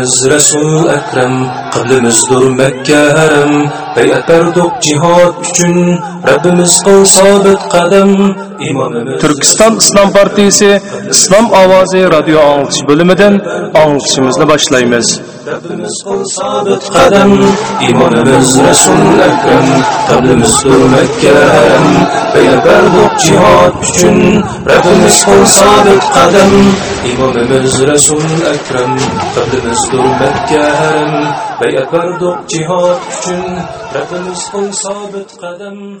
İmamımız Resul Ekrem, kıblimizdir Mekke harem. Beyat berdik cihat üçün, Rabbimiz kıl sabit kadem. Türkistan İslam Partisi İslam Avazı Radyo Anlatış bölümünden anlatışımızı başlayımız. Rabbimiz kıl sabit kadem. İmamımız Resul Ekrem, kıblimizdir Mekke harem. Beyat berdik cihat üçün, Rabbimiz kıl sabit kadem. İmamımız Resul Ekrem, kıblimizdir Mekke harem. Beyat berdik cihat üçün, Rabbimiz kıl sabit kadem.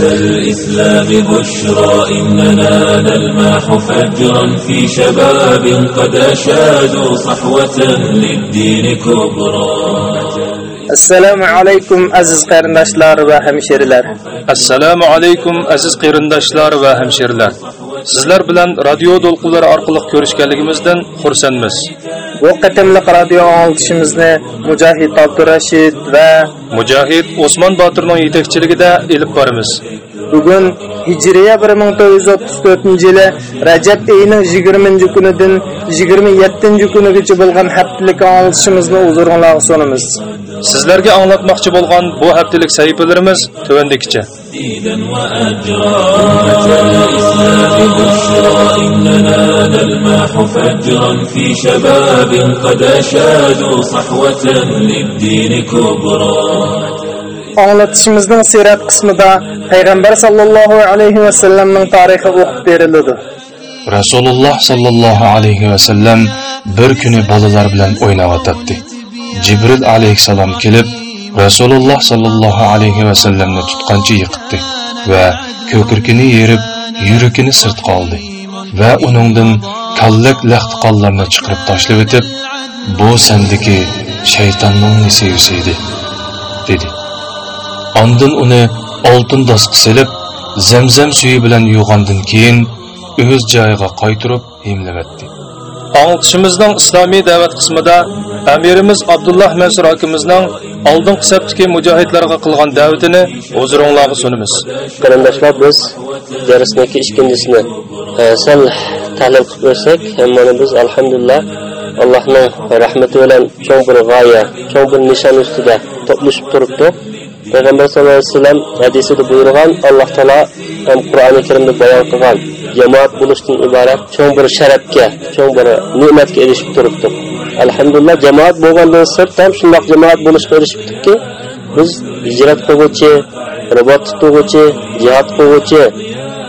الإسلام بشرى إننا نلماح فجرا في شباب قد أشادوا صحوة للدين كبرى. السلام عليكم أزيز قرنداشلار وهمشيرلر السلام عليكم أزيز قرنداشلار وهمشيرلر sizlar bilan radio to'lqinlari orqali ko'rishganligimizdan xursandmiz. Bu qatimliq radio anglitishimizni mujohid abdurashid va mujohid osmon botirning yetakchiligida ilib boramiz. Bugun hijriya 1934 yili rajab oyining 20 kunidan 27 kunigacha bo'lgan haftalik anglitishimizni huzuringizga sunamiz sizlarga anglatmoqchi bo'lgan bu haftalik sahifalarimiz tuvandikicha تهديدا وأجرا الإسلام بشرى إننا نلمح فجرا في شباب قد أشادوا صحوة للدين كبرى Anlatışımızın sirat kısmında Peygamber sallallahu aleyhi ve sellem'in tarihi okup verildi. Resulullah sallallahu aleyhi ve sellem bir günü balalar bilen oynavatatdı. Cibril aleyhisselam gelip rasululloh sollallohu alayhi vasallamni tutqancha yiqitdi va ko'kirkini yerib yuragini sirtqa oldi va uningdan kallak lahtiqonlarni qonlarni chiqarib tashlab o'tib bu sendiki shaytonning nisivisi edi dedi ondin uni oltin dosqa silib, zamzam suyi bilan yuvgandan keyin o'z joyiga qaytirib himlavatdi. Anlatışımızın islomiy da'vat qismida amirimiz Абдуллах Mansur akimizning oldingi safdagi mujohidlarga qilgan da'vatini huzuringizga sunamiz. qarindoshlar biz darsniki ikkinchisini e, sal tahlil qilib ko'rsak mana biz alhamdulillah allohning rahmati bilan cho'ng bir g'oya cho'ng bir nishon ustida to'plashib turibdi payg'ambar sallallohu alayhi vasallam hadisida buyurgan alloh taolo ham qur'oni karimda bayon qilgan jamoat bo'lishdan iborat cho'ng bir sharafga cho'ng bir ne'matga erishib turibdi alhamdulillah jamoat bo'lgandan sirt ham shundoq jamoat bo'lishga erishibdiki biz hijrat qilguvchi ribot tutuvchi jihod qilguvchi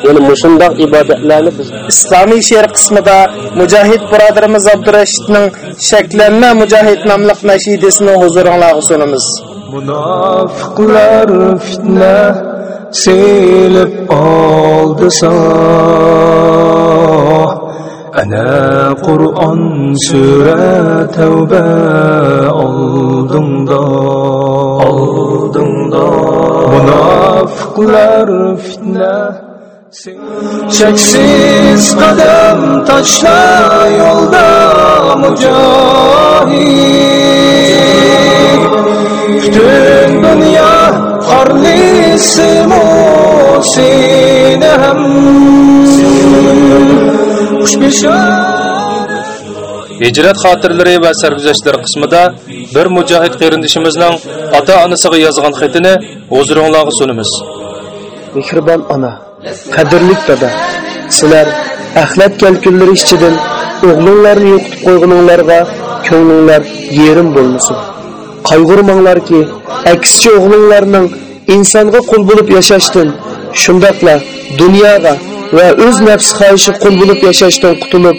ya'ni mushundoq ibodatlarni biz islomiy she'r qismida mujohid birodarimiz abdurashidning shaklanma mujohid nomli nashidasini huzuringlarga sunamiz munofiqlar fitna selib oldi sah ana qur'on sura tavba oldingda oldingda munofiqlar fitna cheksiz qadam tashla yo'lda mujohid butun dunyo qorlisimu seni ham hijrat xotirlari va sarguzashtlari qismida bir mujohid qarindishimizning ota onasiga yozgan xatini huzuringlarga sunamiz mehribon ona qadrli dada. Sizlar axlat kelkunlari ichidan o'g'linglarni yo'qitib qo'yguninglarga ko'nglinglar yerim bo'lmasin. Qayg'urmanglarki aksicha o'g'linglarning insonga qul bo'lib yashashdan shundoqla dunyoga va o'z nafs xohishi qul bo'lib yashashdan qutulib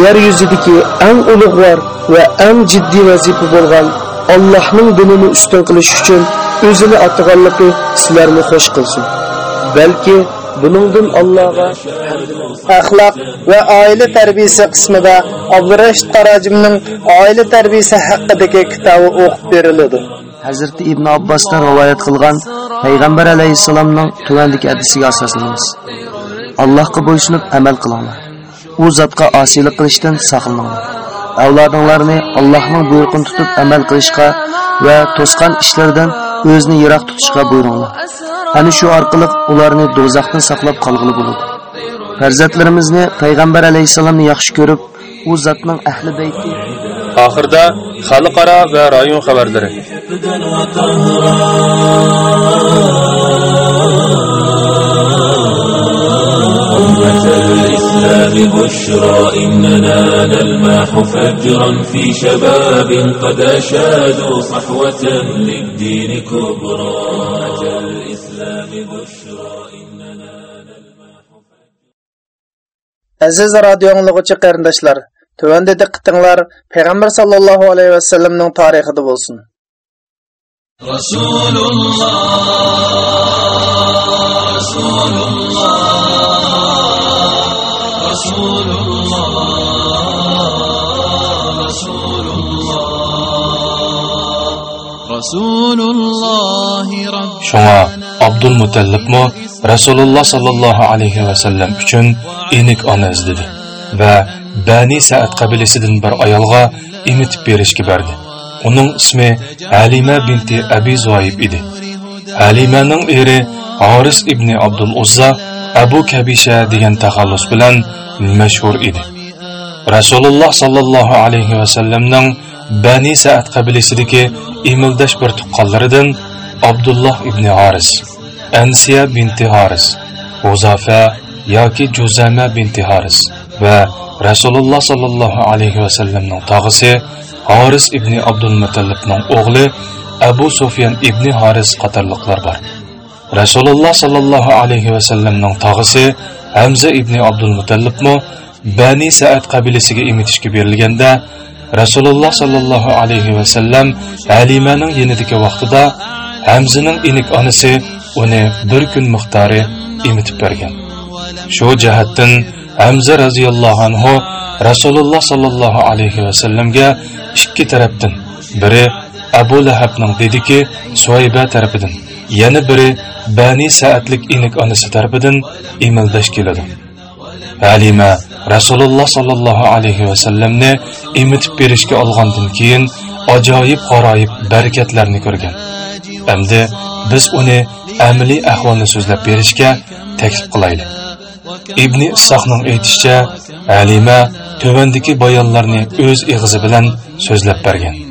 yer yuzidagi eng ulug'vor va eng jiddiy vazifa bo'lgan allohning dinini ustun qilish uchun o'zini ataganligi sizlarni xush qilsin. Balki buningdan allohga axloq va oila tarbiyasi qismida abdurashid qarajimning oila tarbiyasi haqidagi kitobi o'qib beriladi. Hazrati ibn abbosdan rivoyat qilgan payg'ambar alayhissalomning tuvandagi hadisiga asoslanamiz. Allohga bo'ysunib amal qilinglar. U zotga osiylik qilishdan saqlaninglar. Avlodinglarni allohning buyrug'ini tutib amal qilishga va to'sqan ishlardan o'zini yiroq tutishga buyuringlar ana shu orqali ularni do'zaxdan saqlab qolg'ili bo'ladi. Farzandlarimizni payg'ambar alayhisolamni yaxshi ko'rib u zotning ahli bayti Oxirda xalqaro va rayon xabarlari أمة الإسلام بشرى إننا نلمح فجرا في شباب قد أشادوا صحوة للدين كبرى أمة الإسلام بشرى aziz radio anglag'uchi qarindoshlar tuvanda diqqatinglar payg'ambar sallallohu alayhi vasallamning tarixida bo'lsin رسول الله رسول الله shunga abdul رسول rasululloh sollallohu alayhi vasallam uchun enik ona izladi va Bani saat qabilasidan bir ayolga imitib berishga berdi. Uning ismi Halima binti Abi Zoyib edi. Halimaning eri Haris ibni Abdul Uzza Abu Kabisha degan taxallus bilan mashhur edi. Rasululloh sallallohu alayhi va sallamning Bani saat qabilasidagi imildash bir tuqqanlaridan Abdullah ibn Haris, Ansiya binti Haris, Uzafa yoki Juzama binti Haris va Rasululloh sallallohu alayhi va sallamning tog'isi Haris ibn Abdul Mutallibning o'g'li Abu Sufyan ibn Haris qatorliqlar bor. Rasululloh sallallohu alayhi va sallamning tog'isi Hamza ibn Abdul Mutallibmo Bani saad qabilasiga emitishga berilganda Rasululloh sallallohu alayhi va sallam Halimaning yonidagi vaqtida Hamzaning inik onasi uni bir kun miqdori emitib bergan. Shu jihatdan Hamza radhiyallohu anhu Rasululloh sallallohu alayhi va sallamga ikki tarafdan biri Abu Lahabning dediki Suayba tarafidan, yana biri Bani saatlik inik onasi tarafidan imildash keladi. Halima Rasululloh sallallohu alayhi va sallamni berishga olgandan keyin ajoyib g'aroyib barakatlarni ko'rgan. Endi biz uni amaliy ahvolni so'zlab berishga taklif qilaylik. Ibn Isoqning aytishicha, Halima tuvandiki bayonlarni o'z ig'izi bilan so'zlab bergan.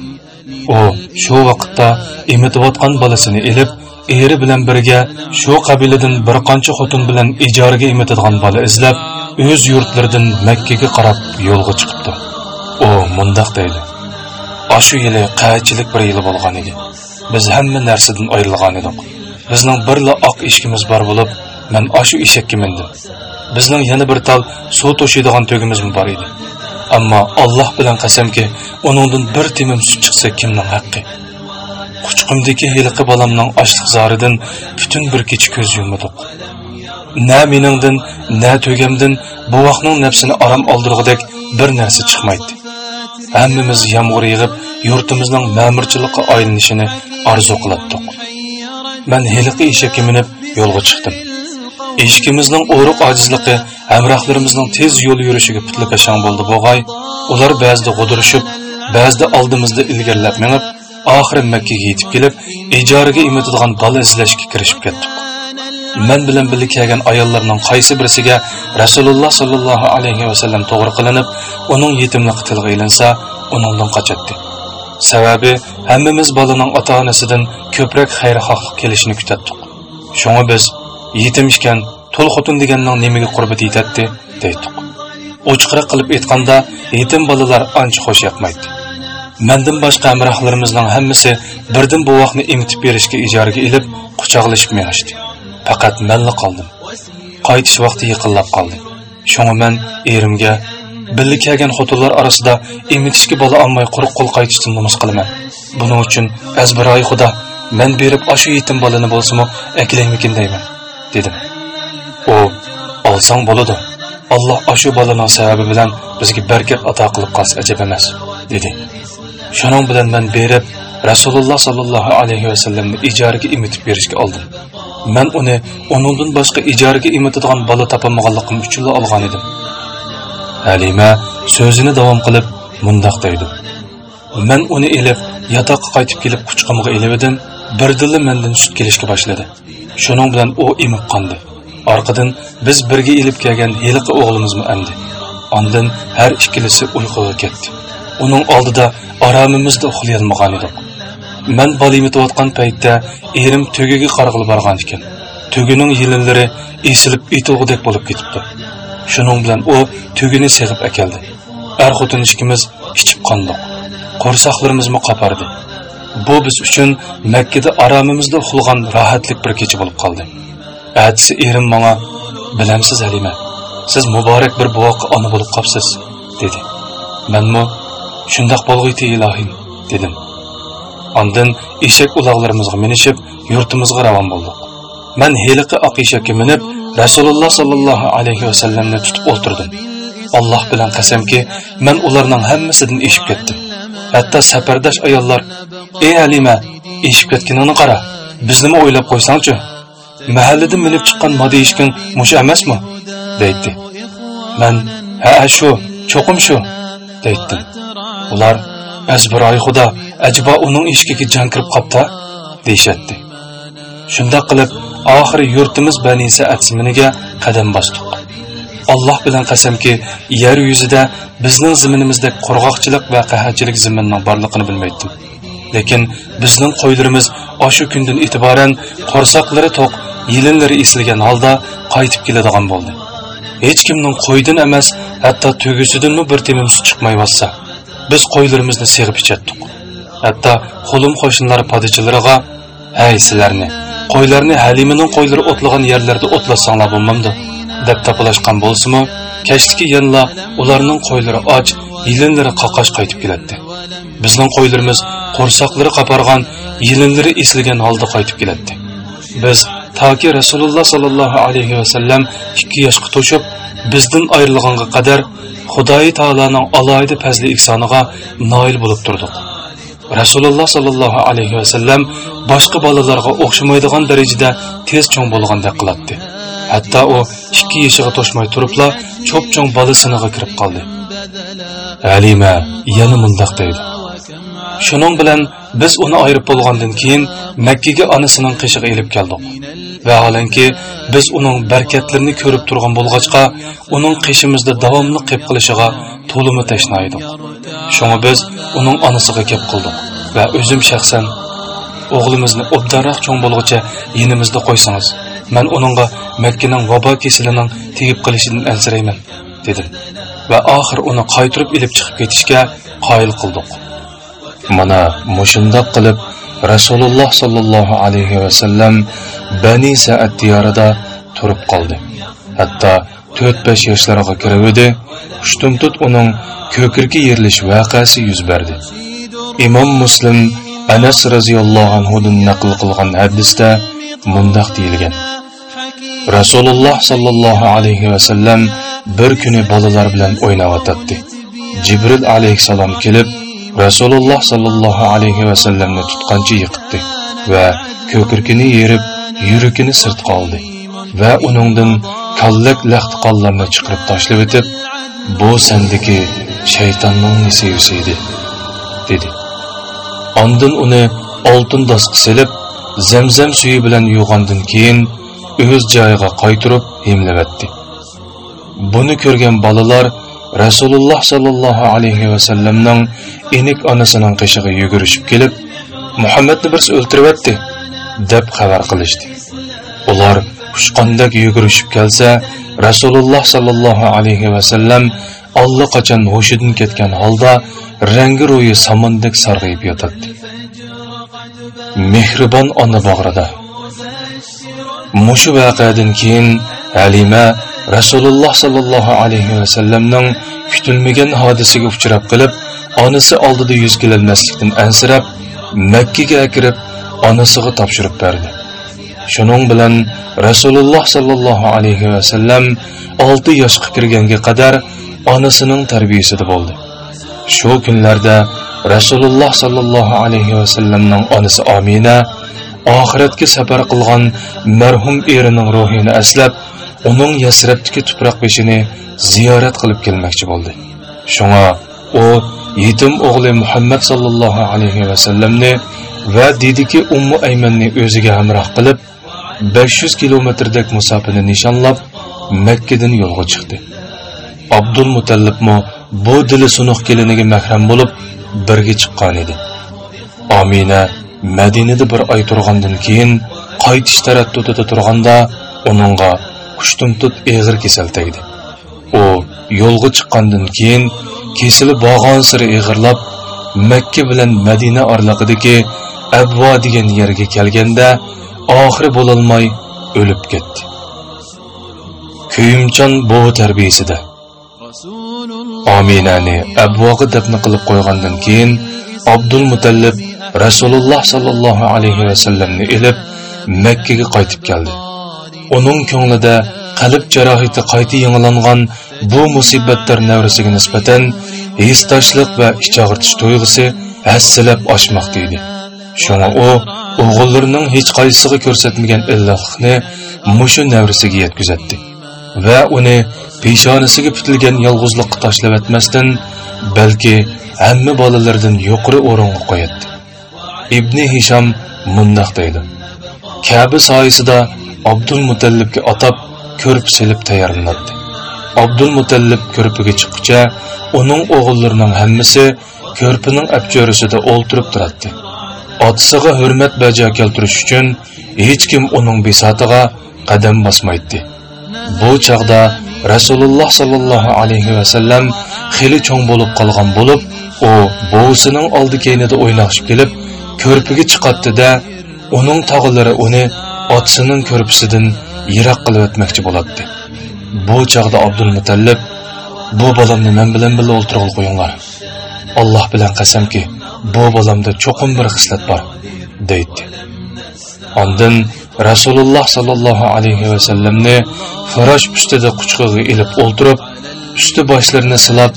U shu vaqtda emitayotgan bolasini elib, eri bilan birga shu qabiladan bir qancha xotin bilan ijaraga emitadigan bola izlab, o'z yurtlaridan Makkaga qarab yo'lga chiqibdi. U mundoq deydi: "Ashu yili qaychilik bir yili bo'lgan edi. Biz hamma narsadan ayrilgan edik. Bizning birla oq eshigimiz bor bo'lib, man ashu eshakka mindim bizning yana bir tal suv to'shaydigan tugimiz bor edi ammo alloh bilan qasamki uningdan bir temim sut chiqsa kimning haqqi? Quchqimdagi hiliqi bolamning ochliq zoridan butun bir kecha ko'z yummadik. Na meningdan na to'gamdan buvoqning nafsini arom oldirg'idek bir narsa chiqmaydi. Hammamiz yomg'ir yig'ib yurtimizning ma'murchilikqa aylanishini orzu qilatdik man hiliqi eshakka minib yo'lga chiqdim. Eshkimizning o'riq ojizligi hamrohlarimizning tez yo'l yurishiga putlakashang bo'ldi bo'g'oy. Ular ba'zida g'udirishib ba'zida oldimizda ilgarilab minib oxiri makkaga yetib kelib ijaraga imitadigan bola izlashga kirishib ketdik. Man bilan birga kelgan ayollarning qaysi birisiga rasululloh sollallohu alayhi vasallam to'g'ri qilinib uning yetimligi tilga ilinsa uningdan qochadi sababi hammamiz bolaning ota onasidan ko'proq xayrixohlik kelishini kutatdik shunga biz yetim ishkan to'l xotin deganning nimaga qurbi yetadi deydik ochiqroq qilib aytganda yetim bolalar ancha xo'sh yoqmaydi. Mandan boshqa hamrohlarimizning hammasi birdan bu vaqtni emitib berishga ijaraga ilib quchoqlashib mengishdi faqat manla qoldim. Qaytish vaqti yaqinlab qoldi. Shunga man erimga birga kelgan xotinlar orasida emitishga bola olmay quruq qo'l qaytishdan nomus qilaman. Buning uchun azbiroy xudo man berib ashu yetim bolani bo'lsimi aklaymikin deyman. Dedim u olsang bo'ladi. Alloh ashu bolaning sababi bilan bizga barkat ato qilib qolsa ajab emas dedi. Shuning bilan man berib rasululloh sollallohu alayhi vasallamni ijaraga imitib berishga oldim. Man uni uningdan boshqa ijaraga imitadigan bola topolmaganligim uchun olgan edim. Halima so'zini davom qilib mundoq deydi man uni ilib yotoqqa qaytib kelib quchqimga ilib edim birdilla mandan sut kelishga boshladi. Shuning bilan u emib qoldi orqadan biz birga ilib kelgan heliqi o'g'limizmi andi ondan har ikkilisi uyquga ketdi. Uning oldida oromimizda uxlayolmagan edik man bolim etayotgan paytda erim tugiga qarg'ilib borgan ekan. Tugining yilinlari esilib etug'idek bo'lib ketibdi. Shuning bilan u tugini seg'ib akeldi er xotin ikkimiz ichib qondiq. Qo'rsoqlarimizmi qopardi. Bu biz uchun makkada aromimizda uxlagan rohatlik bir kecha bo'lib qoldi atisi erim manga bilamsiz halima siz muborak bir buvoqqa ona bo'lib qolibsiz dedi manmu shundoq bo'lg'uyti ilohim dedim Ondan eshak uloqlarimizga minishib, yurtimizga ravon bo'ldik. Men heliqi oq eshakka minib, Rasululloh sallallohu alayhi vasallamni tutib o'ltirdim. Alloh bilan qasamki, men ularning hammasidan eshib ketdim. Hatto safardosh ayollar, "Ey Halima, eshib ketganingni qara, biz bizni o'ylab qo'ysangchi. Mahalladan minib chiqqan modi eshkin mush emasmi?" deydi. Men, "Ha, shu, cho'qim shu" deydim. Ular azbiroy xudo ajbo uning eshkiga jon kirib qopta deyishatdi shundoq qilib oxiri yurtimiz banisa atsminiga qadam bosdik alloh bilan qasamki yer yuzida bizning zaminimizda qurg'oqchilik va qahatchilik zaminning borligini bilmaydim lekin bizning qo'ylarimiz oshu kundan e'tiboran qo'rsoqlari to'q yilinlari esilgan holda qaytib keladigan bo'ldi. Hech kimning qo'ydan emas hatto tugisidanmi bir temim suv chiqmayotsa biz qo'ylarimizni seg'ib ichatdik hatto qo'lim qo'shnilar podichilariga hey sizlarni qo'ylarni halimaning qo'ylari o'tlagan yerlarda o'tlasanglar bo'lmamdi. Deb tapalashgan bo'lsimi kashdiki yanla ularning qo'ylari och yilinlari qaqash qaytib keladi bizning qo'ylarimiz qo'rsoqlari qapargan yilinlari esilgan holda qaytib keladi biz toki rasululloh sollallohu alayhi vasallam ikki yoshga to'shib bizdan ayrilganga qadar xudoyi taoloning aloyida fazli ihsoniga noil bo'lib turdik. Rasululloh sollallohu alayhi vasallam boshqa bolalarga o'xshamaydigan darajada tez cho'ng bo'lgandek qiladi hatto u ikki yoshiga to'shmay turibla cho'p cho'ng bola siniga kirib qoldi. Halima yana mundoq deydi. Shuning bilan biz uni ayirib bo'lgandan keyin makkaga onasining qishig'i ilib keldik. Vaholanki biz uning barkatlarini ko'rib turgan bo'lg'achqa uning qishimizda davomli qilib qilishiga to'limi tashna edik shunga biz uning onasiga gap qildik. Va o'zim shaxsan o'g'limizni obdanroq cho'ng bo'lguncha yinimizda qo'ysangiz. Man uningga makkaning vabo kesilining tegib qilishidan ansirayman dedim va oxir uni qaytirib ilib chiqib ketishga qoyil qildik mana mushundoq qilib rasululloh sollallohu alayhi vasallam bani saad diyorida turib qoldi hatto 4-5 yoshlarga kirib edi hushtumtut uning ko'kirga yerilish voqeasi yuz berdi imom muslim anas roziyallohu anhudan naql qilgan hadisda mundoq deyilgan. Rasululloh sollallohu alayhi vasallam bir kuni bolalar bilan o'ynayotdi jibril alayhissalom kelib rasululloh sollallohu alayhi vasallamni tutqancha yiqitdi va ko'kirkini yerib yuragini sirtqa oldi va uningdan kallak laxti qonlarni chiqarib tashlab o'tib bu sendiki shaytonning nisivisi edi? dedi. Ondan uni oltin dasqa silib, zamzam suyi bilan yuvgandan keyin o'z joyiga qaytirib himlavatdi. Buni ko'rgan balalar Rasululloh sallallohu alayhi va sallamning enik onasining qishig'iga yugurishib kelib, Muhammadni birsi o'ltiribdi deb xabar qilishdi. Ular xushqandak yugurishib kelsa, Rasululloh sallallohu alayhi va sallam allaqachon hushidan ketgan holda rangi ro'yi samondek sarg'ayib yotadi. Mehribon ona bag'rida mushu voqeadan keyin halima rasululloh sollallohu alayhi vasallamning kutilmagan hodisaga uchrab qilib onasi oldida yuz kelolmaslikdan ansirab makkaga kirib onasiga topshirib berdi. Shuning bilan rasululloh sollallohu alayhi vasallam olti yoshga kirganga qadar onasining tarbiyasida bo'ldi. Shu kunlarda rasululloh sollallohu alayhi vasallamning onasi omina oxiratga safar qilgan marhum erining ruhini aslab uning yasrabdagi tuproq beshini ziyorat qilib kelmoqchi bo'ldi. Shunga u yetim o'g'li muhammad sollallohu alayhi vasallamni va dediki ummu aymanni o'ziga hamroh qilib 500 kilometrdek musofani nishonlab makkadan yo'lga chiqdi. Abdul mutallibmi bu dili sunuq keliniga mahram bo'lib birga chiqqan edi. Omina madinada bir oy turgandan keyin qaytish taraddudida turganda uningga kushtumtut eg'ir kasal tegdi u yo'lga chiqqandan keyin kesili bog'on siri eg'irlab makka bilan madina orlig'idagi abvo degan yerga kelganda oxiri bo'lolmay o'lib ketdi. Kuyimchan bo'g'i tarbiyasida ominani abvog'i dafn qilib qo'ygandan keyin abdul mutallib rasululloh sollallohu alayhi vasallamni ilib makkaga qaytib keldi. Uning ko'nglida qalb jarohati qayta yangilangan bu musibatlar navrasiga nisbatan hissdoshlik va ichog'irtish tuyg'usi hassilab oshmoqda edi. Shunga u o'g'illarining hech qaysisiga ko'rsatmagan illohlikni mushu navrasiga yetkazatdi va uni peshonasiga putilgan yolg'izlikqa tashlab o'tmasdan balki hamma bolalardan yuqori o'ringa qo'yadi. Ibn hisham mundoq deydi. Kabi soyasida abdul mutallibga atab ko'rp silib tayyorlanadi. Abdul mutallib ko'rpiga chiqqucha uning o'g'illarining hammasi ko'rpining abjorisida o'ltirib turadi. Otasiga hurmat bajo keltirish uchun hech kim uning besotiga qadam bosmaydi. Bu chog'da rasululloh sollallohu alayhi vasallam xili cho'ng bo'lib qolgan bo'lib u buvisining oldi keynida o'ynashib kelib ko'rpiga chiqatdida uning tog'ilari uni otasining ko'rpisidan yiroq qilib o'tmoqchi bo'ladi bu chog'da abdulmutallib bu bolamni men bilan birga o'ltirg'il qo'yinglar. Alloh bilan qasamki bu bolamda cho'qin bir xislat bor deydi. Ondan Rasululloh sallallohu alayhi va sallamni farosh ustida quchqog'i ilib o'ltirib, usti boshlarini silab,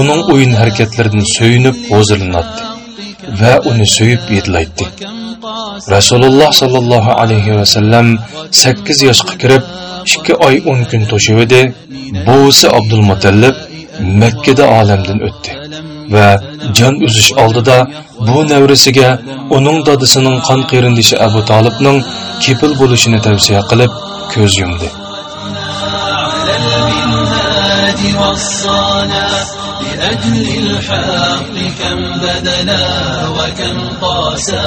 uning o'yin harakatlaridan so'yinib hozirlanadi va uni so'yib yetlaydi. Rasululloh sallallohu alayhi va sallam 8 yoshga kirib, 2 oy 10 kun to'shib edi. Buvisi Abdul Mutallib Makka da olamdan o'tdi. Va jon uzish oldida bu navrisiga uning dadisining qon qerindishi Abu Talibning kepil bo'lishini tavsiya qilib ko'z yumdi. لأجل الحق كم بذلا وكم قاسى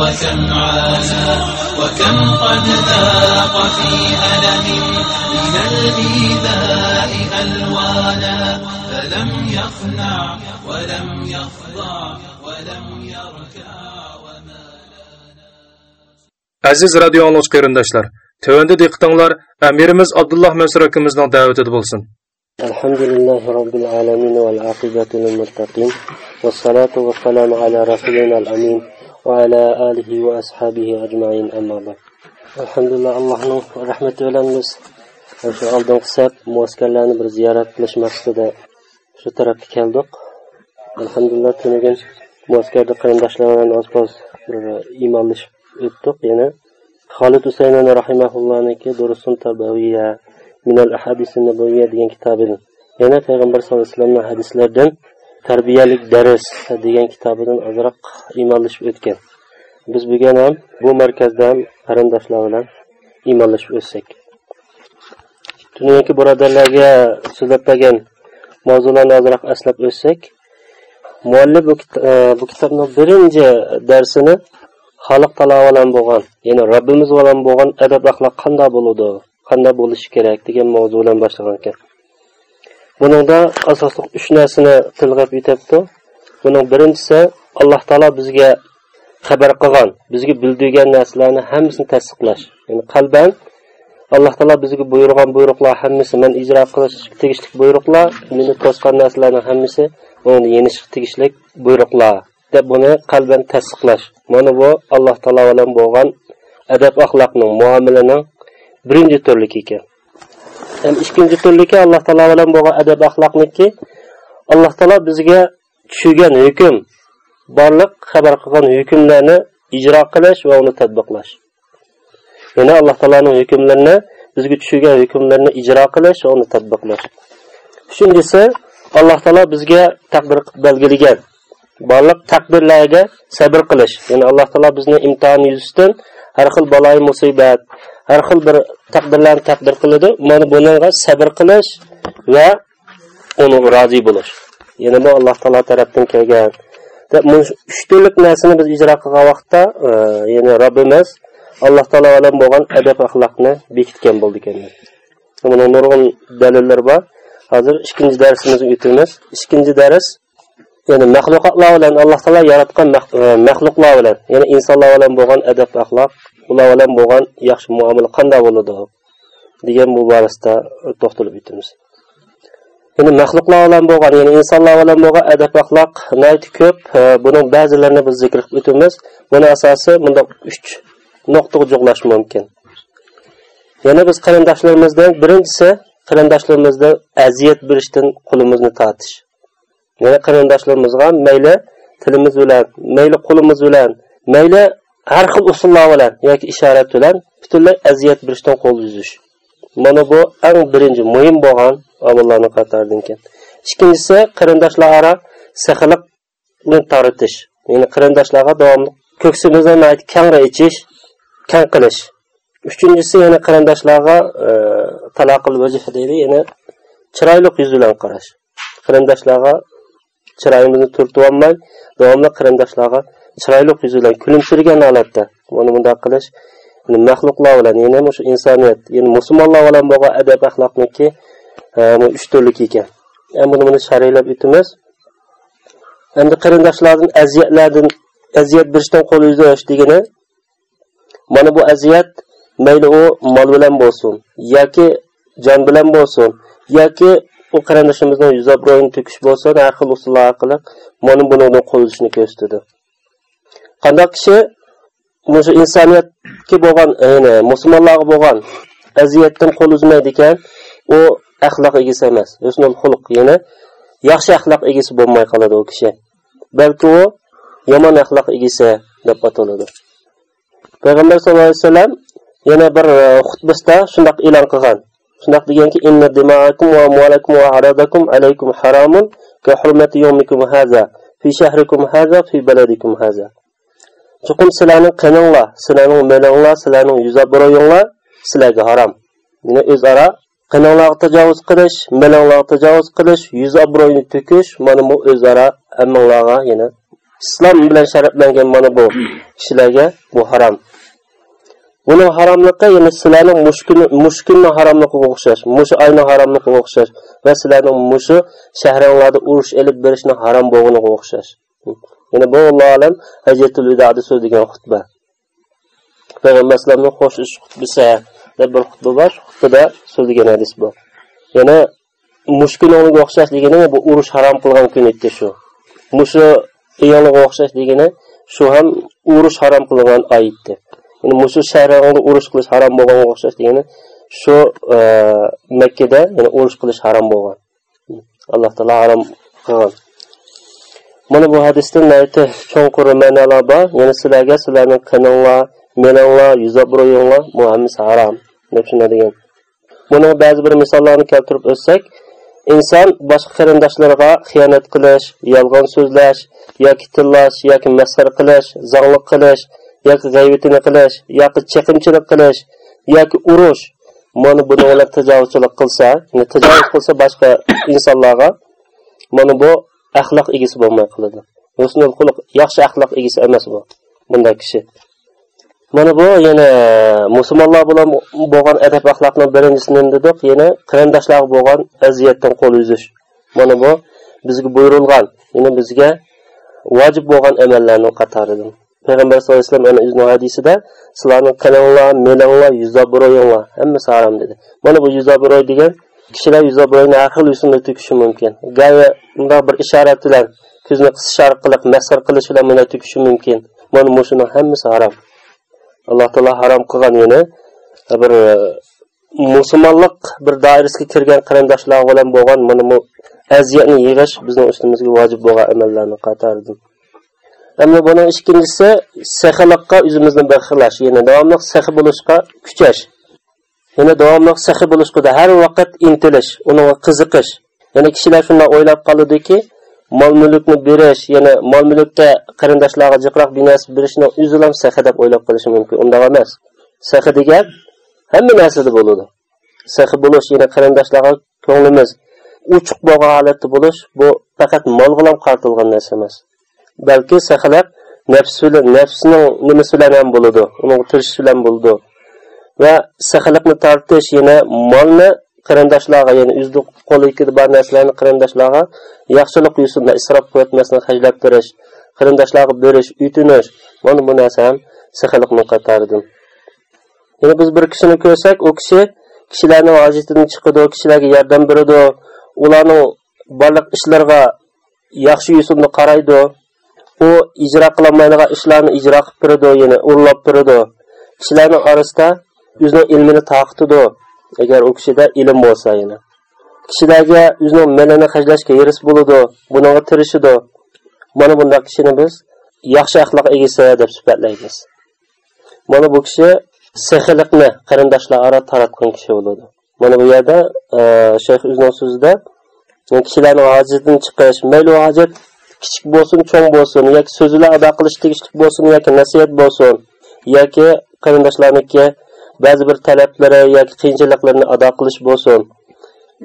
وكم عانى وكم قد ذاق في ألم من الإيذاء ألوانا فلم يخنع ولم يخضع ولم يركع Aziz radio anglış qarindoshlar, Tövəndə diqqətinglər Əmirimiz Abdullah Mənsur akimizning da'vatida bo'lsin. الحمد لله رب العالمين والعاقبة للمتقين والصلاة والسلام على رسولنا الأمين وعلى آله وأصحابه أجمعين أما بعد الحمد لله Allohning rahmati bilan biz o'sha oldingi saf muaskarlarni bir ziyorat qilish maqsadida shu tarafga keldik. Alhamdulillah tunagan muaskarda qarindoshlar bilan oz oz bir iymonlashib o'tdik. Yana Xolid Husayn rahimaullohniki Durusun Tabaviya Minal Ahadis Nabawiyya degan kitobidan yana payg'ambar sallallohu alayhi vasallamning hadislaridan tarbiyalik dars degan kitobidan ozroq iymonlashib o'tgan. Biz bugun ham bu markazdan qarindoshlar bilan iymonlashib o'tsak. Dunyoki birodarlarga so'zlab bergan mavzularni ozroq eslab o'tsak muallif bu, e, bu kitobning birinchi darsini xalq taolo bilan bo'lgan ya'ni robbimiz bilan bo'lgan adab axloq qanday bo'ladi qanday bo'lishi kerak degan mavzu bilan boshlagan ekan. Buningda asosli uch narsani tilg'ab yetyapti buning birinchisi alloh taolo bizga xabar qilgan bizga bildirgan narsalarni hammasini tasdiqlash ya'ni qalban alloh taolo bizga buyurgan buyruqlar hammasi man ijro qilish tegishli buyruqlar meni to'sgan narsalarning hammasi uni yenish tegishli buyruqlar deb buni qalban tasdiqlash. Mana bu alloh taolo bilan bo'lgan adab axloqning muomalaning birinchi turligi ekan. Ham ikkinchi turligi alloh taolo bilan bo'lgan adab axloqniki alloh taolo bizga tushirgan hukm borliq xabar qilgan hukmlarni ijro qilish va uni tadbiqlash. Yana alloh taoloning hukmlarini bizga tushirgan hukmlarni ijro qilish va uni tadbiqlash uchinchisi alloh taolo bizga taqdir belgilagan barliq taqdirlarga sabr qilish. Ya'ni alloh taolo bizni imtihon yuzasidan har xil baloy musibat har xil bir taqdirlarni taqdir qiladi. Mana bunga sabr qilish va uni rozi bo'lish. Yana bu alloh taolo tarafdan kelgan. Uch turlik narsani biz ijro qilgan vaqtda e, ya'ni robbimiz alloh taolo bilan bo'lgan adab axloqni bekitgan bo'ldi ekanlar. Buni nurg'un dalillar bor. Hozir ikkinchi darsimizni o'tamiz. Ikkinchi dars ya'ni maxluqotlar bilan alloh taolo yaratgan e, maxluqlar bilan ya'ni insonlar bilan bo'lgan adab axloq ular bilan bo'lgan yaxshi muomala qanday bo'ladi? Degan bu borasida to'xtalib o'tamiz. Ya'ni maxluqlar bilan bo'lgan ya'ni insonlar bilan bo'lgan adab axloq ko'p. E, buning ba'zilarini biz zikr qilib o'tamiz. Buni asosi bunda uch nuqtaga jo'g'lash mumkin. Yana biz qarindoshlarimizdan birinchisi qarindoshlarimizda aziyat berishdan qo'limizni tortish. Yana qarindoshlarimizga mayli tilimiz bilan mayli qo'limiz bilan mayli har xil usullar bilan yoki ishorat bilan butunlay aziyat berishdan qo'l uzish mana bu eng birinchi muhim bo'lgan omillarni qatoridan ikkinchisi qarindoshlar aro saxiliqni tortish ya'ni qarindoshlarga davomli ko'ksimizni kanga ichish kang qilish. Uchinchisi yana qarindoshlarga e, taloqil vajh deydi yana chiroyli yuz bilan qarash. Qarindoshlarga chiroyimizni turtib olmay davomli qarindoshlarga chiroyli yuz bilan kulimsirgan holatda. Buni bunday qilish maxluqlar bilan ya'ni shu insoniyat ya'ni musulmonlar bilan bo'lgan adab axloqniki e, uch turlik ekan. Buni buni sharaylab o'tamiz. Endi qarindoshlardan aziyatlardan aziyat berishdan qo'l uzish degani mana bu aziyat mayli u mol bilan bo'lsin yoki jon bilan bo'lsin yoki u qarindoshimizni yuzlab ro'yini to'kish bo'lsin har xil usullar orqali mana buni qo'l ko'rsatadi. Qandoq kishi shu insoniyatga bo'lgan musulmonlarga bo'lgan aziyatdan qo'l uzmaydi ekan u axloq egasi emas husnul xulq ya'ni yaxshi axloq egasi bo'lmay qoladi u kishi. Balki u yomon axloq egasi deb ataladi. Payg'ambar sallallohu alayhi vasallam yana bir e, xutbasida shundoq e'lon qilgan. Shundoq deganki inna dimaakum va amwalakum va aradakum alaykum haramun ka hurmati yawmikum haza fi shahrikum haza fi baladikum haza. Chuqur sizlarning qininglar sizlarning melinglar sizlarning yuzab sizlarga harom. Ya'ni o'zaro qininglarga tajovuz qilish melinglarga tajovuz qilish yuz obro'yni to'kish mana bu o'zaro hammanglarga yana islom bilan sharaflangan mana bu kishilarga bu harom. Buni haromligi ya'ni sizlarning mushkunni haromligiga o'xshash mushu oyni haromligiga o'xshash va sizlarning mushi shahringlarda urush elib berishni harom bo'lganiga o'xshash. Yine bu Allah alam Həccetul Vida'da söylediğin xutbə. Peyğəmbər sallallahu xoş iş xutbəsi deb bir xutba bor xutbada so'zlagan hadis bor. Yana mush kun o'xshash degani bu urush harom qilgan kun edi shu. Mushu iyoliga o'xshash degani shu ham urush harom qilgan oy edi. Mushu shahrida urush qilish harom bo'lganga o'xshash degani shu e, makkada urush qilish harom bo'lgan. Alloh taolo harom qilgan. Mana bu hadisda nayta cho'nqur ma'nolar bor. Yana sizlarga sizlarning qininglar meninglar yuzabroyinglar bu hammasi harom. Deb tushunadigan. Buni ba'zi bir misollarni keltirib o'tsak inson boshqa qarindoshlarga xiyonat qilish yolg'on so'zlash yoki tillash yoki masxar qilish zonglik qilish yoki g'aybatini qilish yoki chaqimchilik qilish yoki urush. Mana buni ular tajovuzchilik qilsa tajovuz qilsa boshqa insonlarga mana bu axloq egasi bo'lmay qoladi husnul xuluq yaxshi axloq egasi emas bu bunday kishi. Mana bu yana musulmonlar bilan bo'lgan adab axloqni birinchisini dedik yana qarindoshlar bo'lgan aziyatdan qo'l uzish mana bu bizga buyurilgan yana bizga vojib bo'lgan amallarni qatoridan. Payg'ambar sallallohu alayhi vasallam ana o'zining hadisida sizlarning qilinglar melinglar yuzabiroyinglar hammasi harom dedi. Mana bu yuzabiroy degan kishilar yuzabiroyni har xil usulda to'kishi mumkin. Gaya bundoq bir ishorat bilan ko'zni qisish orqali masxar qilish bilan buni to'kishi mumkin mana shuni hammasi harom alloh taolo harom qilgan yana bir e, musulmonlik bir doirasiga kirgan qarindoshlar bilan bo'lgan mana bu aziyatni yig'ish bizning ustimizga vojib bo'lgan amallarni qatoridir Әмма буның ikkinchisi saxilikqa o'zimizni baxirlash, ya'ni davomli saxi bo'lishga kuchash. Ya'ni davomli saxi bo'lishga har vaqt intilish, unga qiziqish. Ya'ni kishilar shunday o'ylab qoladiki, mol mulkni berish, ya'ni mol mulkda qarindoshlarga jiqroq binas berishni o'zilam saxi deb o'ylab qolishi mumkin. Unda emas. Saxi degan hamma narsada bo'ladi. Saxi bo'lish, ya'ni qarindoshlarga ko'nglimiz uchuq bo'lgan holatda bo'lish, bu faqat mol bilan qartilgan narsa emas. Balki saqlab nafs nafsning nimasi bilan ham bo'ladi uni tirishish bilan bo'ladi. Va saqliqni tortish yana molni qarindoshlarga ya'ni o'zini qo'lida bor narsalarni qarindoshlarga yaxshilik yo'sinda isrof qilmasdan hajlab berish qarindoshlarga berish uytinish mana bu narsa ham saqliqni qatoridan yana biz bir kishini ko'rsak u kishi kishilarning ojitidan chiqadi kishilarga yordam beradi ularning barliq ishlariga yaxshi yo'sinda qaraydi. U ijro qilolmaydigan ishlarni ijro qilib turadi yana urlab turadi. Kishilarni orasida o'zining ilmini taqitidi agar u kishida ilm bo'lsa yana kishilarga o'zining malini hajlashga yeris bo'ladi bunga tirishidi mana bunday kishini biz yaxshi axloq egasi deb sifatlaymiz mana bu kishi sehilikni qarindoshlar orasida taratgan kishi bo'ladi. Mana bu yerda shayx o'zining so'zida kishilarni hojatdan chiqish mayli hojat kichik bo'lsin cho'ng bo'lsin yoki so'zlar ado qilish tegishli bo'lsin yoki nasihat bo'lsin yoki qarindoshlarniki ba'zi bir talablari yoki qiyinchiliklarni ado qilish bo'lsin.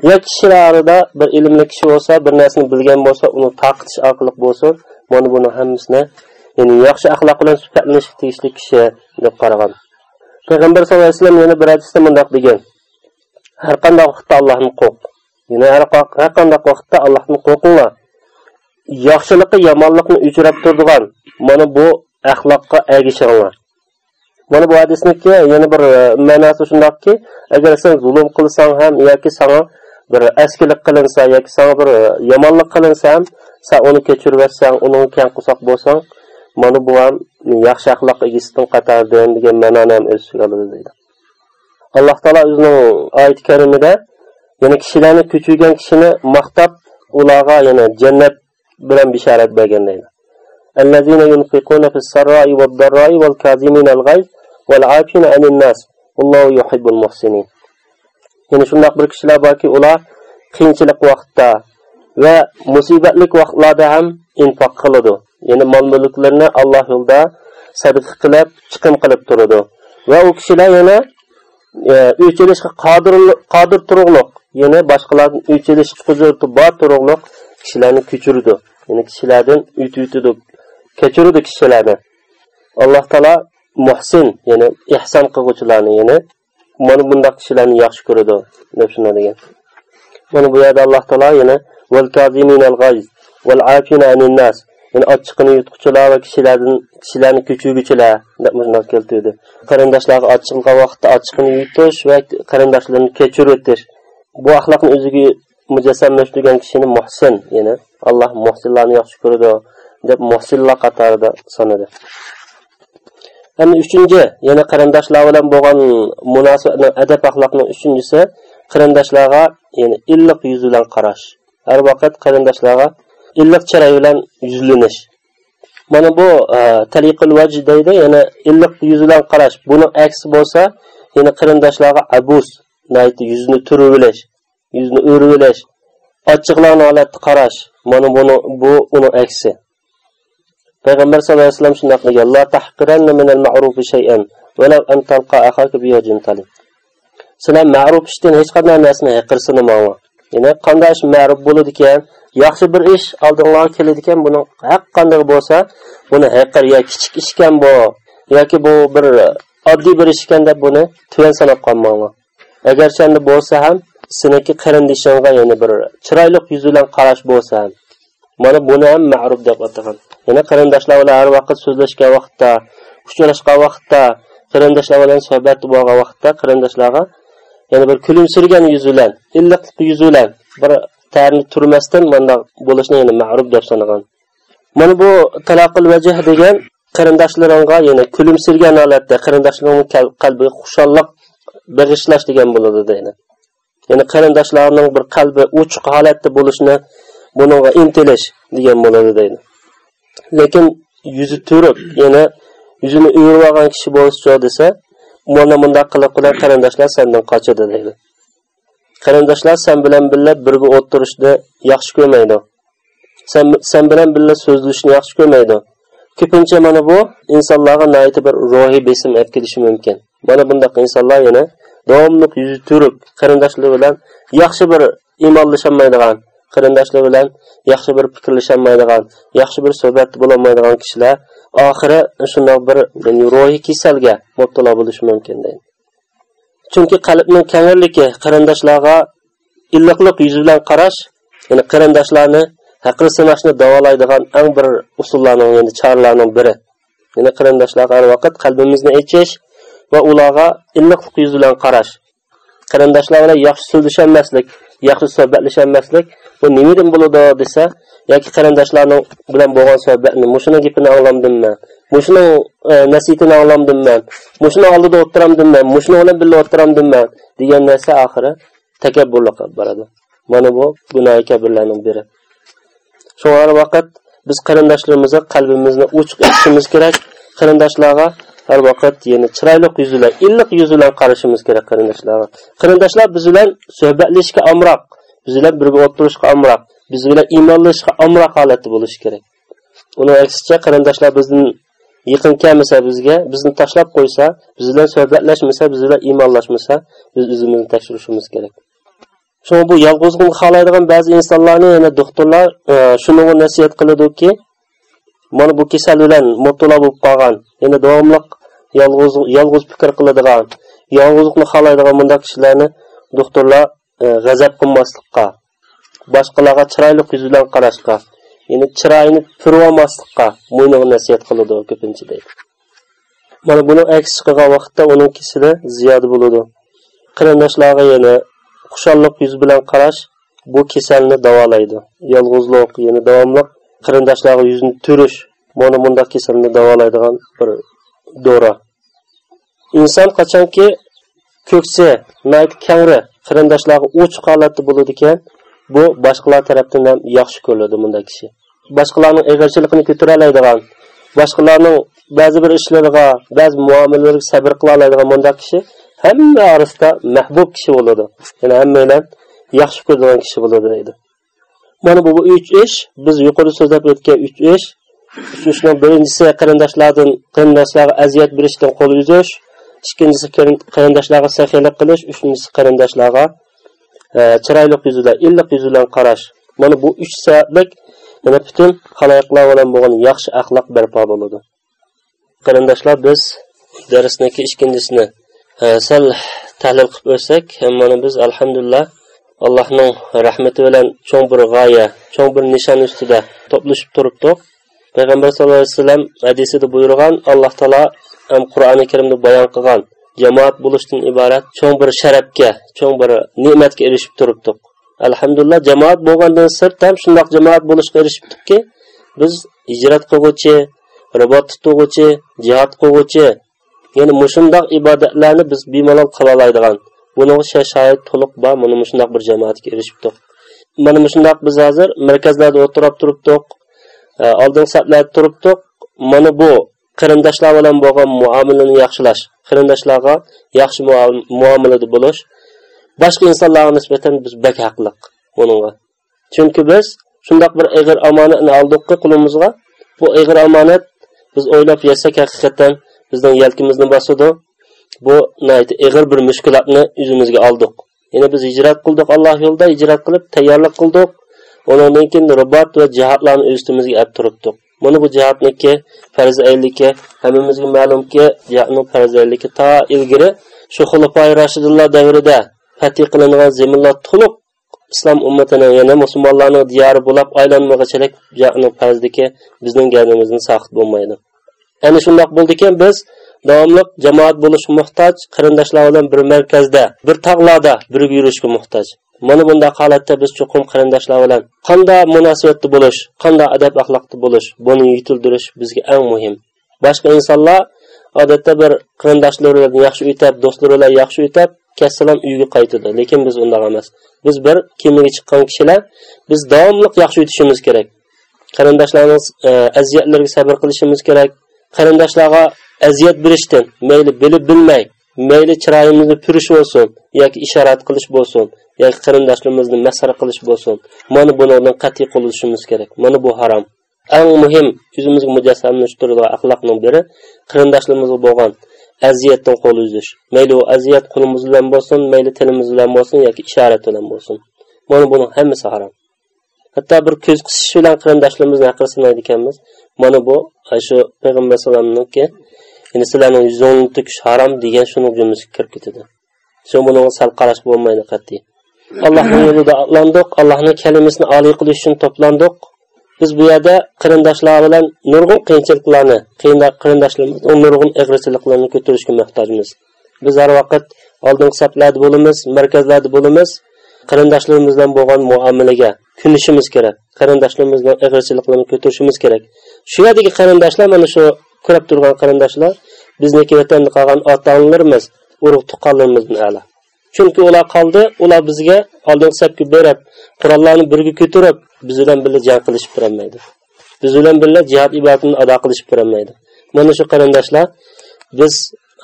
Yoki kishilar bir ilmli kishi bo'lsa bir narsani bilgan bo'lsa uni taqitish orqali bo'lsin mana buni hammasini ya'ni yaxshi axloq bilan suhbatlanish tegishli kishi deb qaragan. Payg'ambar sallallohu alayhi vasallam yana bir hadisda mundoq degan. Har qanday vaqtda allohni qo'rq. Ya'ni har qanday vaqtda allohni qo'rqinglar. Yaxshilikqa yomonlikni uchrab turadigan mana bu axloqqa ergishinglar mana bu hadisniki yana bir e, ma'nosi shundoqki agar sen zulm qilsang ham yoki sana bir askilik qilinsa yoki sana bir e, yomonlik qilinsa ham san uni kechirib yuborsang uni kang qusoq bo'lsang mana bu ham yaxshi axloq egisidan qatoridan degan ma'noni ham o'z ichiga oladi deydi. Alloh taolo o'zining oyati karimida yana kishilarni ko'chirgan kishini maqtab ularga yana jannat bilan bishorat bergan deydi الذين ينفقون في السراء والضراء والكاظمين الغيظ والعافين عن الناس والله يحب المحسنين ya'ni shundoq bir kishilar borki ular qiyinchilik vaqtda va musibatlik vaqtlarda ham infoq qiladi ya'ni mol mulklarni alloh yo'lida sadaqa qilib chiqim qilib turadi va u kishilar yana o'chirishga qodir qodir turug'liq yana boshqalardan o'chirish qudrati bor turug'liq kishilarni kechirdi ya'ni kishilardan uytiydi kechirdi kishilarni. Alloh taolo muhsin ya'ni ehson qilguvchilarni ya'ni mana bunday kishilarni yaxshi ko'radi deb shunday degan mana bu yerda alloh taolo yana val nas ya'ni ochiqini yutquchilar va kishilardan kishilarni ko'chirguchilar deb ma'no keltirdi. Qarindoshlarga ochiqilgan vaqtda ochiqini yutish va qarindoshlarni kechirib o'tish bu axloqni o'ziga mujassamlashtirgan kishini muhsin ya'ni alloh muhsinlarni yaxshi ko'radi deb muhsinlar qatorida sanadi Endi uchinchi, yana qarindoshlar bilan bo'lgan munosabatning adab axloqning uchinchisi qarindoshlarga ya'ni illiq yuz bilan qarash. Har vaqt qarindoshlarga illiq chiroy bilan yuzlanish. Mana bu e, taliqul deydi, yana illiq yuz bilan qarash. Buning aksi bo'lsa, yana qarindoshlarga abus, yuzni turib bilish, yuzni o'rib bilish, ochiqlarni holatda qarash. Mana buni bu uni aksi. payg'ambar sallallohu alayhi vasallam shunday qilgan la tahqiranna minal ma'rufi shay'an walau an talqa akhaka biyajin talib sizlar ma'ruf ishdan hech qanday narsani haqirsinmang e, ya'ni qanday ish ma'ruf bo'ladi ekan yaxshi bir ish oldinglarga keladi ekan buni haq qanday bo'lsa buni haqir yo kichik ish ekan bu yoki bu bir oddiy bir ish ekan deb buni tuvan sanab qolmanglar agar shunda bo'lsa ham seniki qarindishingga ya'ni bir chiroyli yuz bilan qarash bo'lsa mana buni ham ma'ruf deb atagan yana qarindoshlar bilan har vaqt so'zlashgan vaqtda uchrashgan vaqtda qarindoshlar bilan suhbat bo'lgan vaqtda qarindoshlarga yana bir kulimsirgan yuz bilan illiq yuz bilan bir tarni turmasdan mana bo'lishni yana ma'ruf deb sanagan. Mana bu talaqil vajh degan qarindoshlaringga yana kulimsirgan holatda qarindoshlaring qalbiga xushallik bag'ishlash degan bo'ladi deydi. Ya'ni qarindoshlarning bir qalbi ochiq holatda bo'lishni bunga intilish degan bo'ladi deydi. Lekin yuzi turib yana yuzini o'rib olgan kishi bo'lsa desa mana bunday qilib qilib qarindoshlar sendan qochadi deydi. Qarindoshlar sen bilan birga birga o'tirishni yaxshi ko'rmaydi sen sen bilan birga so'zlashishni yaxshi ko'rmaydi ko'pincha mana bu insonlarga bir ruhiy besim olib kelishi mumkin mana bunday insonlar yana davomli yuzi turib qarindoshlar bilan yaxshi bir iymonlasholmaydigan qarindoshlar bilan yaxshi bir fikrlasholmaydigan yaxshi bir suhbat bo'lolmaydigan kishilar oxiri shundoq bir ruhiy kasalga mubtalo bo'lishi mumkin deydi. Chunki qalbni kangirligi qarindoshlarga illiqliq yuzi bilan qarash ya'ni qarindoshlarni haqir sinashni davolaydigan eng bir usullarning endi choralarning biri. Ya'ni qarindoshlarga har vaqt qalbimizni ichish va ularga illiq yuz bilan qarash. Qarindoshlar bilan yaxshi so'zlasholmaslik yaxshi suhbatlasholmaslik bu nimadan bo'ladi desa yoki qarindoshlarning bilan bo'lgan suhbatni mushuni gapini anglamdimman mushuni e, nasitini anglamdimman mushuni oldida o'tiramdimman mushuni bilan birga o'tiramdimman degan narsa oxiri takabburlikqa qilib boradi. Mana bu gunohi kabirlarning biri. Shu vaqt biz qarindoshlarimizga qalbimizni ochiq etishimiz kerak. Qarindoshlarga har vaqt yana chiroyli yuz bilan illiq yuz bilan qarashimiz kerak qarindoshlar. Qarindoshlar biz bilan suhbatlashishga amroq biz bilan birga o'tirishga amroq biz bilan iymonlashishga amroq holatda bo'lishi kerak. Uni aksicha qarindoshlar bizni yaqin kelmasa bizga bizni tashlab qo'ysa biz bilan suhbatlashmasa biz bilan iymonlashmasa biz o'zimizni tekshirishimiz kerak. Shu bu yolg'izlikni xohlaydigan ba'zi insonlarni yana doktorlar e, shuni nasihat qiladiki mana bu kasal bilan mubtalo bo'lib qolgan. Yana davomliq yolg'iz yolg'iz fikr qiladigan yolg'izlikni xohlaydigan bunday kishilarni doktorlar e, g'azab qilmaslikqa boshqalarga chiroyli yuz bilan qarashga ya'ni chiroyini purvolmaslikqa mo'yniga nasihat qiladi ko'pincha deydi mana buni aks qilgan vaqtda uning kasali ziyoda bo'ladi. Qarindoshlarga yana xushalliq yuz bilan qarash bu kasalni davolaydi. Yolg'izlik yana davomli qarindoshlarga yuzini turish mana bunday kasalni davolaydigan bir dora inson qachonki ko'ksi kangri qarindoshlarga ochiq holatda bo'ladi ekan bu boshqalar tarafdan ham yaxshi ko'riladi bunday kishi. Boshqalarning ig'irchiligini ko'tara oladigan boshqalarning ba'zi bir ishlariga ba'zi muomalalarga sabr qila oladigan bunday kishi hamma orasida mahbub kishi bo'ladi. Ya'ni hammalar yaxshi ko'radigan kishi bo'ladi deydi. Mana bu uch ish biz yuqori so'zlab o'tgan uch ish. Shuni birinchisi qarindoshlardan qarindoshlarga aziyat berishdan qo'l uzish ikkinchisi qarindoshlarga saxiylik qilish uchinchisi qarindoshlarga e, chiroyli yuzida illiq yuz bilan qarash. Mana bu uch sabablik yana butun haloyiqlar bilan bo'lgan yaxshi axloq barpo bo'ladi. Qarindoshlar biz darsniki ikkinchisini e, sal tahlil qilib o'tsak e, mana biz alhamdulillah allohning rahmati bilan cho'ng bir g'oya cho'ng bir nishon ustida to'plashib turibdik payg'ambar sallallohu alayhi vasallam hadisida buyurgan alloh taolo ham qur'oni karimda bayon qilgan jamoat bo'lishdan iborat cho'ng bir sharafga cho'ng bir ne'matga erishib turibdik alhamdulillah jamoat bo'lgandan sirt ham shundoq jamoat bo'lishga erishibdikki biz hijrat qilg'uvchi ribot tutuvchi jihod qilg'uvchi ya'ni mushundoq ibodatlarni biz bemalol qila oladigan buni shoyat to'liq bor. Mana shundoq bir jamoatga erishibdik mana shundoq biz hozir markazlarda o'tirib turibdik e, oldin saflarda turibdik mana bu qarindoshlar bilan bo'lgan muomalani yaxshilash qarindoshlarga yaxshi muomalada bo'lish boshqa insonlarga nisbatan biz bak haqliq bunga. Chunki biz shundoq bir ig'ir omonatni oldikki qo'limizga. Bu ig'ir omonat biz o'ylab yasak haqiqatdan bizning yelkamizni bosadi. Bu ig'ir bir mushkulotni o'zimizga oldik. Yana biz hijrat qildik alloh yo'lida hijrat qilib tayyorlik qildik. Undan keyin rubat va jihatlarni o'z ustimizga olib turibdik. Mana bu jihatniki farz ayliki hammamizga ma'lumki jihatni farz ayliki to ilgari shu xulafoi rashidulloh davrida fatih qilingan zaminlar to'liq islom ummatining yana musulmonlarning diyori bo'lib aylanmag'ichalik jihatni farzliki bizning ganimizni saqit bo'lmaydi. Ana shundoq bo'ldi ekan biz davomli jamoat bo'lishga muhtoj qarindoshlar bilan bir markazda bir tog'larda birga yurishga muhtoj. Mana bunday holatda biz chuqur qarindoshlar bilan qanday munosabatda bo'lish qanday adab axloqda bo'lish buni yetildirish bizga eng muhim. Boshqa insonlar odatda bir qarindoshlar bilan yaxshi o'tab do'stlari bilan yaxshi o'tab kassalam uyga qaytadi. Lekin biz undoq emas. Biz bir kemaga chiqqan kishilar biz davomli yaxshi o'tishimiz kerak. Qarindoshlarimiz e, aziyatlarga sabr qilishimiz kerak. Qarindoshlarga aziyat berishdan mayli bilib bilmay mayli chiroyimizni purish bo'lsin yoki ishorat qilish bo'lsin yoki qarindoshlarimizni masxara qilish bo'lsin mana bundan qat'iy qilishimiz kerak mana bu harom. Eng muhim o'zimizga mujassamlashtiradigan axloqning biri qarindoshlarimizga bo'lgan aziyatdan qo'l uzish mayli u aziyat qo'limiz bilan bo'lsin mayli tilimiz bilan bo'lsin yoki ishorat bilan bo'lsin. Mana buning hammasi harom. Hatto bir ko'z qisish bilan qarindoshlarimizni haqirsamaydi ekanmiz mana bu shu payg'ambar alayhisalomniki endi sizlarni yuzingizni to'kish harom degan shuni jumlasiga kirib ketadi. Shu buni sal qarash bo'lmaydi qat'iy. Allohni yo'lida otlandik allohning kalimasini oliy qilish uchun to'plandik biz bu yerda qarindoshlar bilan nurg'un qiyinchiliklarni qarindoshlarimiz nurg'un ig'richiliklarni ko'tarishga muhtojmiz. Biz har vaqt oldingi saflarda bo'lamiz markazlarda bo'lamiz. Qarindoshlarimiz bilan bo'lgan muomalaga kunishimiz kerak qarindoshlarimiz bilan ig'richiliklarni ko'tarishimiz kerak. Shu yerdagi qarindoshlar mana shu ko'rib turgan qarindoshlar bizniki vatanda qolgan ota onalarimiz urug' tuqqanlarimizdan ala chunki ular qoldi ular bizga oldin hisobga berib qurollarni birga ko'tarib biz bilan birga jang qilishib turolmaydi. Biz bilan birga jihod ibodatini ado qilishib turolmaydi. Mana shu qarindoshlar biz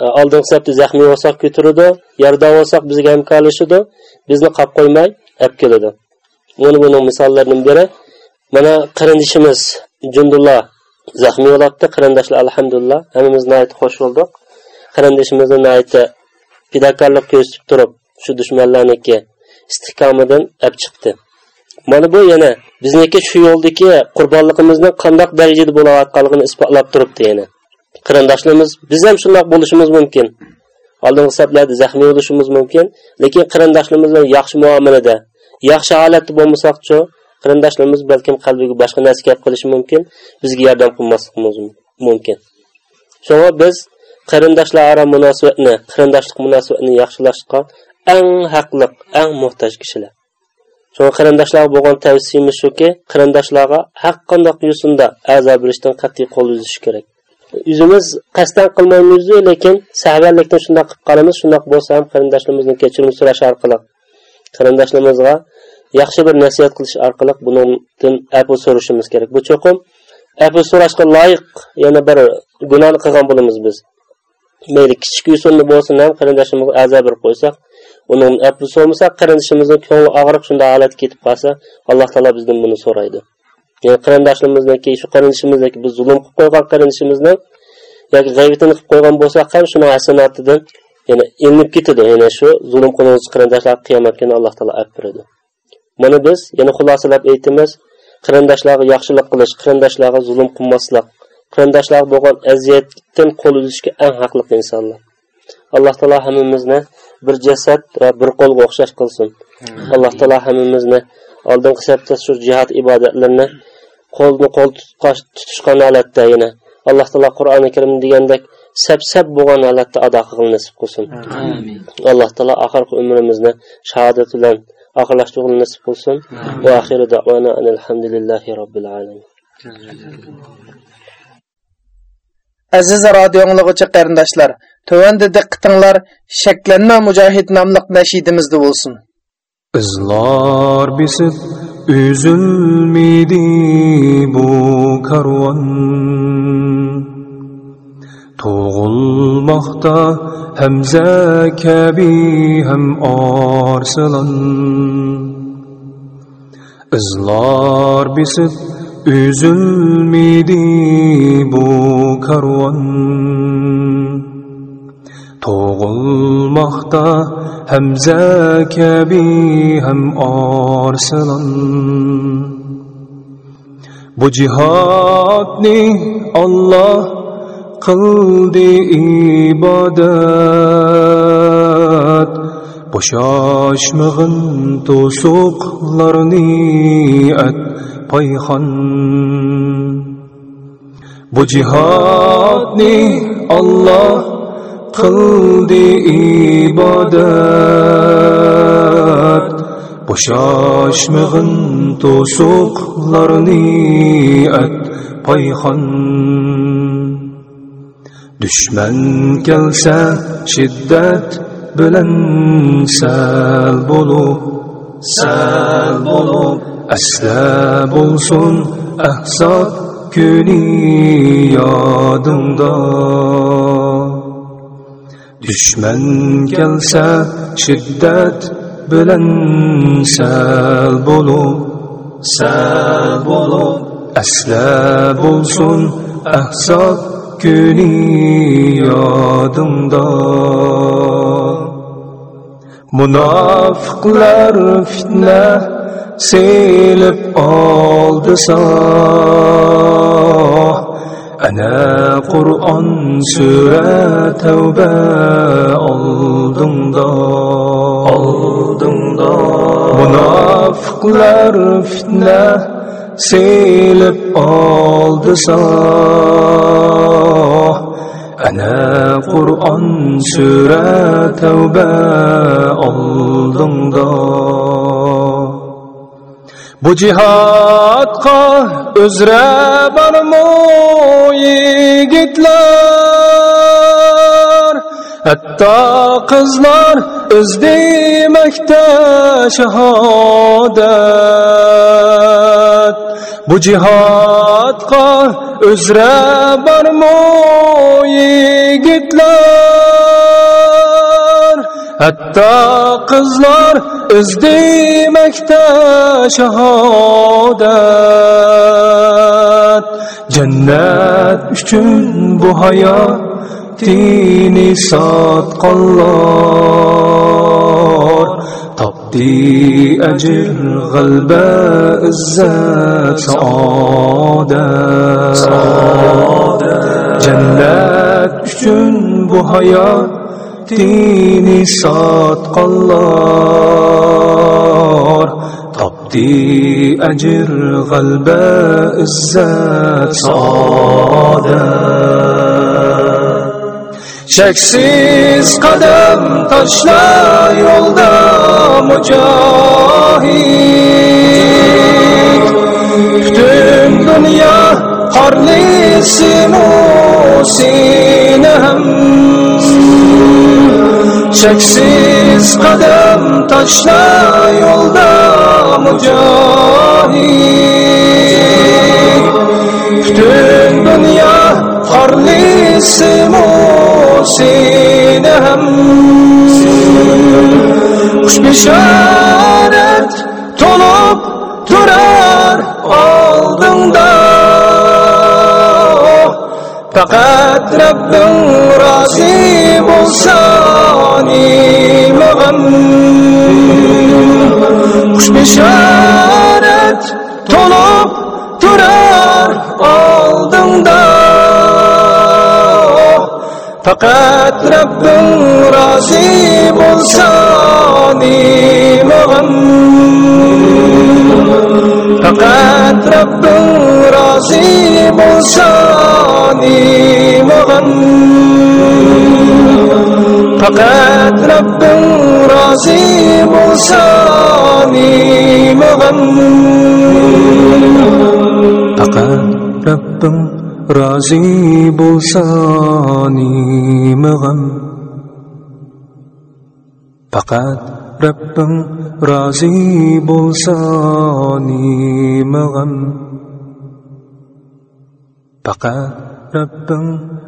Э, oldingi safda zaxmiy bo'lsak ko'taradi yarda bo'lsak bizga hamkorlashadi bizni qolib qo'ymay olib keladi. Mana buni misollaridan biri mana qarindishimiz jundulla zaxmiy bo'libdi qarindoshlar alhamdulillah hammamiz xush bo'ldik. Qarindishimizni fidokorlik ko'rsatib turib shu dushmanlarniki istihkomidan olib chiqdi. Mana bu yana bizniki shu yo'ldagi qurbonligimizni qandoq darajada bo'layotganligini isbotlab turibdi yana. Qarindoshlarimiz biz ham shundoq bo'lishimiz mumkin. Oldingi saflarda zaxmiy bo'lishimiz mumkin lekin qarindoshlarimiz bilan yaxshi muomalada yaxshi holatda bo'lmasakchi qarindoshlarimiz balkim qalbiga boshqa narsa gap qilishi mumkin bizga yordam qilmasligimiz mumkin. Shunga biz qarindoshlar aro munosabatni qarindoshlik munosabatini yaxshilashga eng haqliq eng muhtoj kishilar. Shunga qarindoshlarga bo'lgan tavsiyamiz shuki qarindoshlarga haq qandoq yursinda a'zo berishdan qat'iy qo'l uzish kerak. Yuzimiz qasddan qilmaymizu lekin saharlikdan shundoq qilib qolamiz shundoq bo'lsa ham qarindoshlarimizni kechirim so'rash orqali qarindoshlarimizga yaxshi bir nasihat qilish orqali bundan afu so'rashimiz kerak. Bu cho'qim. Afu so'rashga loyiq yana bir gunohni qilgan bo'lamiz biz. Mayli kichik usulni bo'lsin ham qarindoshimizga aza berib qo'ysak uni afu so'rmasak qarindoshimizni ko'ngli og'riq shunday holatga ketib qolsa alloh taolo bizdan buni so'raydi. Ya'ni qarindoshlarimizniki shu qarindoshimizniki biz zulm qilib qo'ygan qarindishimizni yoki g'aybatini qilib qo'ygan bo'lsak ham shuni hasanatidan yana ilinib ketadi. Yana shu zulm qiluvchi qarindoshlar qiyomat kuni alloh taolo olib beradi. Mana biz yana xulosalab aytamiz qarindoshlarga yaxshilik qilish qarindoshlarga zulm qilmaslik qarindoshlarga bo'lgan aziyatdan qo'l uzishga eng haqli insonlar. Alloh taolo hammamizni bir jasad va bir qo'lga o'xshash qilsin. Alloh taolo hammamizni oldingi safda shu jihod ibodatlarini qo'lni qo'l tutishgan holatda yana alloh taolo qur'oni karim degandek sap sap bo'lgan holatda ado qilgan nasib qilsin alloh taolo oxirgi umrimizni shahodat bilan oxirlashtirgan nasib qilsin va oxiru davana alhamdulillahi robbil alamin. Aziz radio anglagıcı qarindoshlar, tövəndə diqqətinizlər Şəklanma Mücahid namlıq nəşidimizdə olsun. izlar bisib Üzülmedi bu karvan. Tuğulmakta hem zekebi hem arsılan Izlar bisip üzülmedi bu karvan. Tug'ilmoqda Hamza kabi ham arsalan Bu jihodni Alloh qildi ibodat bo'shashmag'in to'suqlarni at payxon bu jihodni Alloh qildi ibodat bo'shashmag'in to'suqlarni at payhon dushman kelsa shiddat bilan sal bo'lib sal bo'lib asla bo'lsin ahsob kuni yodimda dushman kelsa shiddat bilan sal bolub sal bolub asla bolsun ahsob kuni yodimda munofiqlar fitna selib aldı Ana Kur'an süre tövbe oldum da. Oldum da. Münafıklar fitne silip aldı sah Ana Kur'an süre tövbe oldum Bu cihatqa uzra bormu yigitlar? Qizlar kızlar özlemekte shahodat. Bu cihatqa uzra bormu yigitlar? Hatta kızlar özlemekte şehadet. Cennet üçün bu hayatini satqanlar Tapdi ecir galbe izzet saadet. Cennet üçün bu hayatini satqanlar Tapdi ecir galbe izzet saadet Şeksiz kadem taşla yolda mücahit Bütün dünya harlisi musinem Şeksiz kadem taşla yolda mücahit Bütün dünya harlisi musinem Kuş bişaret tolup durar aldığında. Fakat Rabbim razı bulsan muammo xush bisharat to'lib turar oldingda faqat rabbing rozi bo'lsa nimag'am faqat rabbing rozi bo'lsa nimag'am faqat robbing rozi bo'lsa nimag'am faqat robbing rozi bo'lsa nimag'am faqat robbing rozi bo'lsa nimag'am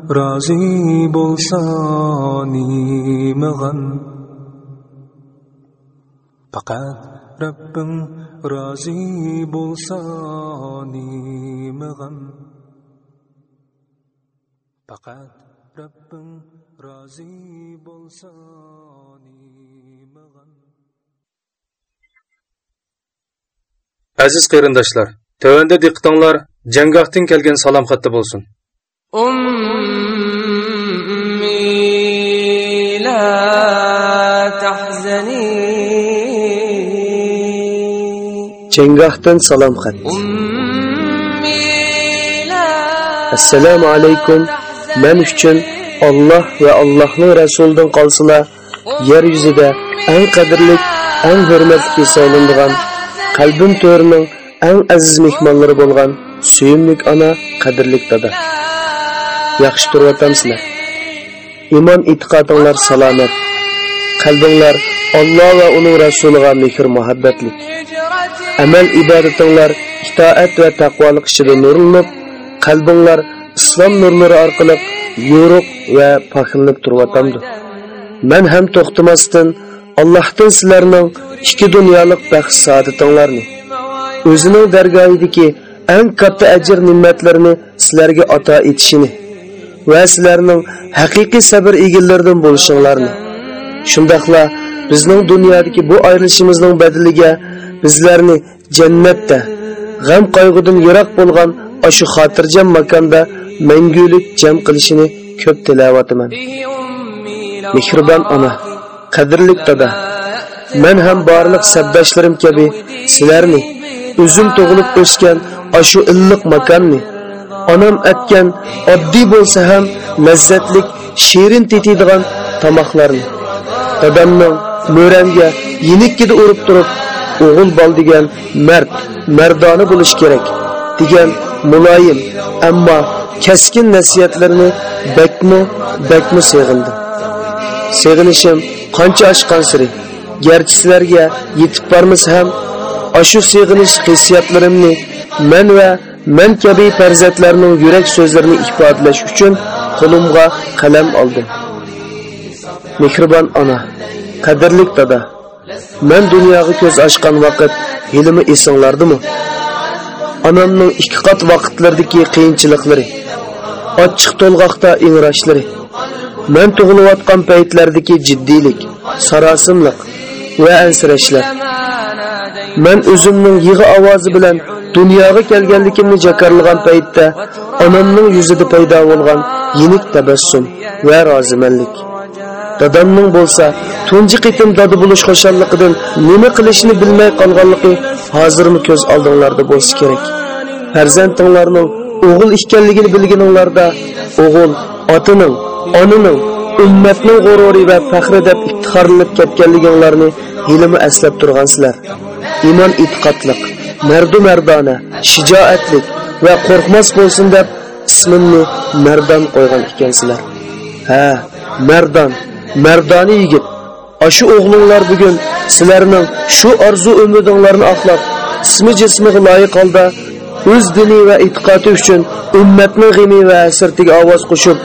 разы болса маған пақат рәббің разы болса маған пақат рәббің разы болса Әзіз қиырындашлар, төвенде диқтаңлар, жәңгақтың келген салам қатты болсын. tahzani. Chengahdan salom xat Assalomu alaykum. Men uchun Alloh va Allohning rasulidan qolsalar yer yuzida eng qadrli eng hurmatli solindigan qalbim to'rining eng aziz mehmonlari bo'lgan suyimlik ona qadrli dada yaxshi turib Iymon e'tiqodinglar salomat. Qalbinglar Alloh va uning rasuliga mehr muhabbatli. Amal ibodatinglar itoat va taqvolik ishida nurlanib, qalbinglar islom nurlari orqali yo'ruq va poklanib turyotamdi. Men ham to'xtamasdan Allohdan sizlarning ikki dunyolik baxt saodatinglarni o'zining dargohidagi eng katta ajr ne'matlarini sizlarga ato etishini va sizlarning haqiqiy sabr egillaridan bo'lishinglarni. Shundoqla bizning dunyodagi bu ayrilishimizning badaliga bizlarni jannatda g'am qayg'udan yiroq bo'lgan ashu xotirjam makonda mangulik jam qilishini ko'p tilovatıman mehribon ona qadrlik dada men ham barliq sabdoshlarim kabi sizlarni o'zim tug'ilib o'sgan ashu illiq makonni onam aytgan oddiy bo'lsa ham lazzatlik shirin tetiydigan tomoqlarni dadamning mo'ramga yenikkida urib turib o'g'il bol degan mard mardona bo'lish kerak degan muloyim ammo keskin nasihatlarini bakmi bakmi seg'indim seg'inishim qancha oshgan siri garchi sizlarga yetib bormasa ham ashu seg'inish hissiyotlarimni men va men kabi farzandlarning yurak so'zlarini ifodalash uchun qo'limga qalam oldim. Mehribon ona qadrli dada men dunyoga ko'z ochgan vaqt ilmi esinglardimi? Onamning ikki qat vaqtlardagi qiyinchiliklari ochiq to'lg'oqda ingrashlari men tug'ilayotgan paytlardagi jiddiylik sarosimliq va ansirashlar. Men o'zimning yig'i ovozi bilan dunyoga kelganligimni jakarlagan paytda onamning yuzida paydo bo'lgan yinik tabassum va rozimanlik dadamning bo'lsa tunji qitim dada bo'lish xushalliqidan nima qilishni bilmay qolganligi hozirmi ko'z oldinglarda bo'lsa kerak farzandinglarning o'g'il ekanligini bilganinglarda o'g'il otining onaning ummatning g'ururi va faxri deb iftixorlanib ketganliginglarni hilmi eslab turgansizlar. Iymon e'tiqodliq mardu mardona shijoatlik va qo'rqmas bo'lsin deb ismimni mardon qo'ygan ekansizlar ha mardon mardoni yigit ashu o'g'linglar bugun sizlarning shu orzu umidinglarni oqlab ismi jismiga loyiq holda o'z dini va e'tiqodi uchun ummatning g'imi va sirtiga ovoz qo'shib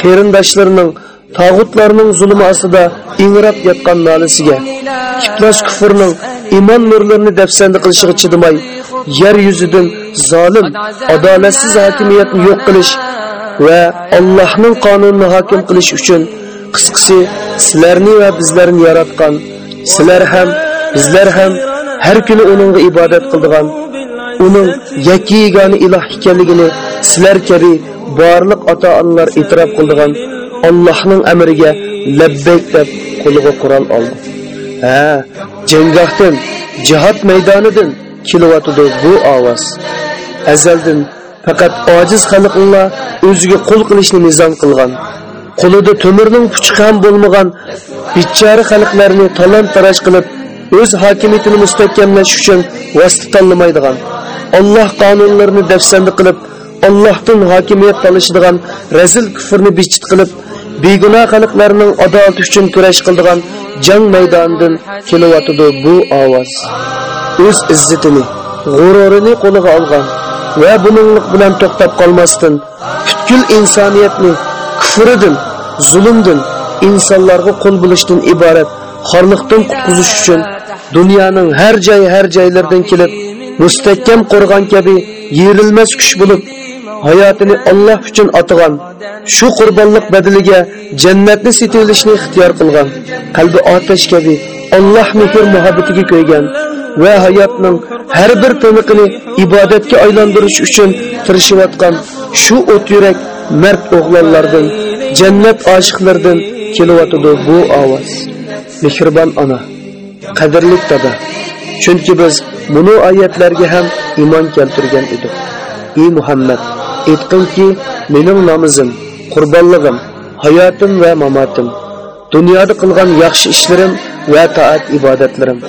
qarindoshlarining tog'utlarning zulmi ostida ingrab yotgan nolisiga kiplash kufrning iymon nurlarini dafsanda qilishiga chidamay yer yuzidan zolim adolatsiz hokimiyatni yo'q qilish va Allohning qonunini hokim qilish uchun qisqasi sizlarni va bizlarni yaratgan sizlar ham bizlar ham har kuni uningga ibodat qildigan uning yakki yegani iloh ekanligini sizlar kabi barliq ota onalar e'tirof qildigan Allohning amriga labbayk deb qo'liga Qur'on oldi. Ha, janggohdan, jihad maydonidan kelyotidi bu ovoz azaldan faqat ojiz xalqlar o'ziga qul qilishni nizom qilgan qo'lida to'mirning puchuqi ham bo'lmagan bichara xalqlarni talon taroj qilib o'z hokimiyatini mustahkamlash uchun vosita tanlamaydigan Alloh qonunlarini dafsanda qilib Allohdan hokimiyat talashadigan razil kufrni bichit qilib begunoh xalqlarning adolati uchun kurash qildigan jang maydonidan kelyotidi bu ovoz. O'z izzatini g'ururini qo'liga olgan va buninglik bilan to'xtab qolmasdan butkul insoniyatni kufridan zulmdan insonlarga qul bo'lishdan iborat xorliqdan qutqizish uchun dunyoning har joy har joylaridan kelib mustahkam qo'rg'on kabi yerilmas kuch bo'lib hayotini Alloh uchun atgan, shu qurbonlik badaliga jannatni setilishni ixtiyor qilgan qalbi otash kabi Alloh mehr muhabbatiga ko'ygan va hayotning har bir tiniqini ibodatga aylantirish uchun tirishayotgan shu o't yurak mard o'g'lonlardan jannat oshiqlaridan kelyotidi bu ovoz. Mehribon ona qadrli dada chunki biz buni oyatlarga ham iymon keltirgan edik. Ey muhammad! Aytqinki mening namozim qurbonlig'im hayotim va mamotim dunyoda qilgan yaxshi ishlarim va taat ibodatlarim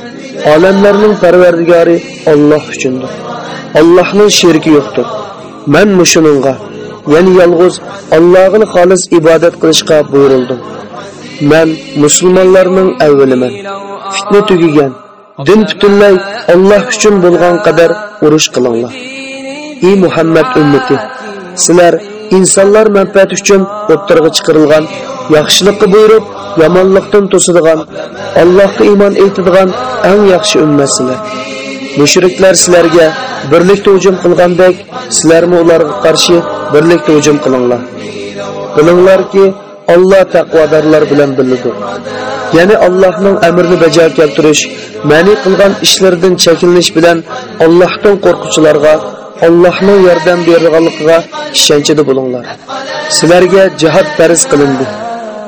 olamlarning parvardigori Alloh uchundir. Allohning shirki yo'qdir. Men mushuninga ya'ni yolg'iz Allohga xolis ibodat qilishga buyurildim. Men musulmonlarning avvaliman. Fitna tugigan din butunlay Alloh uchun bo'lgan qadar urush qilinglar. Ey muhammad ummati! Sizlar insonlar manfaati uchun o'ttirg'i chiqarilgan yaxshilikqa buyurib yomonlikdan to'sadigan allohga iymon etadigan eng yaxshi ummatsizlar mushriklar sizlarga birlikda hujum qilgandek sizlarmi ularga qarshi birlikda hujum qilinglar. Bilinglarki olloh taqvodorlar bilan biladi ya'ni allohning amrini bajar keltirish ma'ni qilgan ishlardan chekinish bilan allohdan qo'rquvchilarga allohning yordam berganligiga ishonchida bo'linglar. Sizlarga jihad farz qilindi.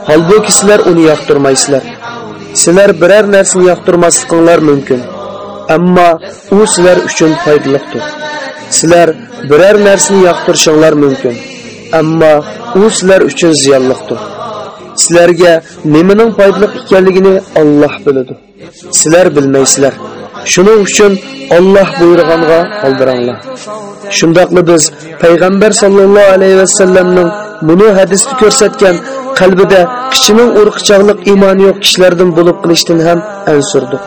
Holbuki sizlar uni yoqtirmaysizlar. Sizlar biror narsani yoqtirmasliginglar mumkin. Ammo u sizlar uchun foydalidir sizlar biror narsani yoqtirishinglar mumkin. Ammo u sizlar uchun ziyonlidir sizlarga nimaning foydali ekanligini Alloh biladi. Sizlar bilmaysizlar. Shuning uchun Alloh buyurganga oldiranglar shundoqli biz payg'ambar sollallohu alayhi vasallamning buni hadisda ko'rsatgan qalbida kichining urqichog'liq iymoni yo'q kishilardan bo'lib qilishdan ham ansurdi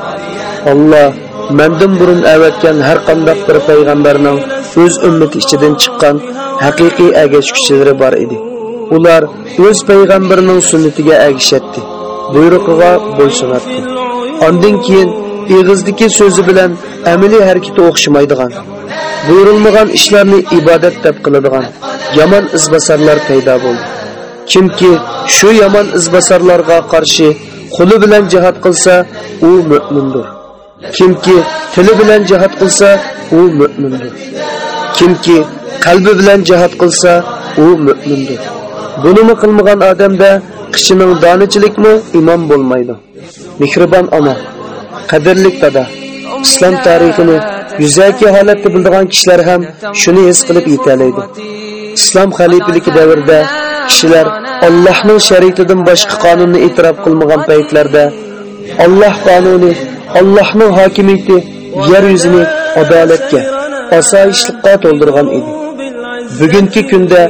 Alloh mendan burun avatgan har qanday bir payg'ambarning o'z ummati ichidan chiqqan haqiqiy agashkuchilari bor edi. Ular o'z payg'ambarining sunnatiga agishatdi buyrug'iga bo'ysunatdi ondan keyin eg'izdagi so'zi bilan amaliy harakati o'xshamaydigan buyurilmagan ishlarni ibodat deb qiladigan yomon izbasarlar paydo bo'ldi. Kimki shu yomon izbasarlarga qarshi qo'li bilan jihad qilsa u mo'mindir kimki tili bilan jihad qilsa u mo'mindir kimki qalbi bilan jihad qilsa u mo'mindir bunimi qilmagan odamda qishining donichilikmi imon bo'lmaydi. Mehribon ona qadrlik dada islom tarixini yuzaki holatda bildigan kishilar ham shuni his qilib yetalaydi islom xalifaligi davrida kishilar Allohning shariatidan boshqa qonunni e'tirof qilmagan paytlarda Alloh qonuni Allohning hokimiyati yer yuzini adolatga osoyishlikqa to'ldirgan edi. Bugungi kunda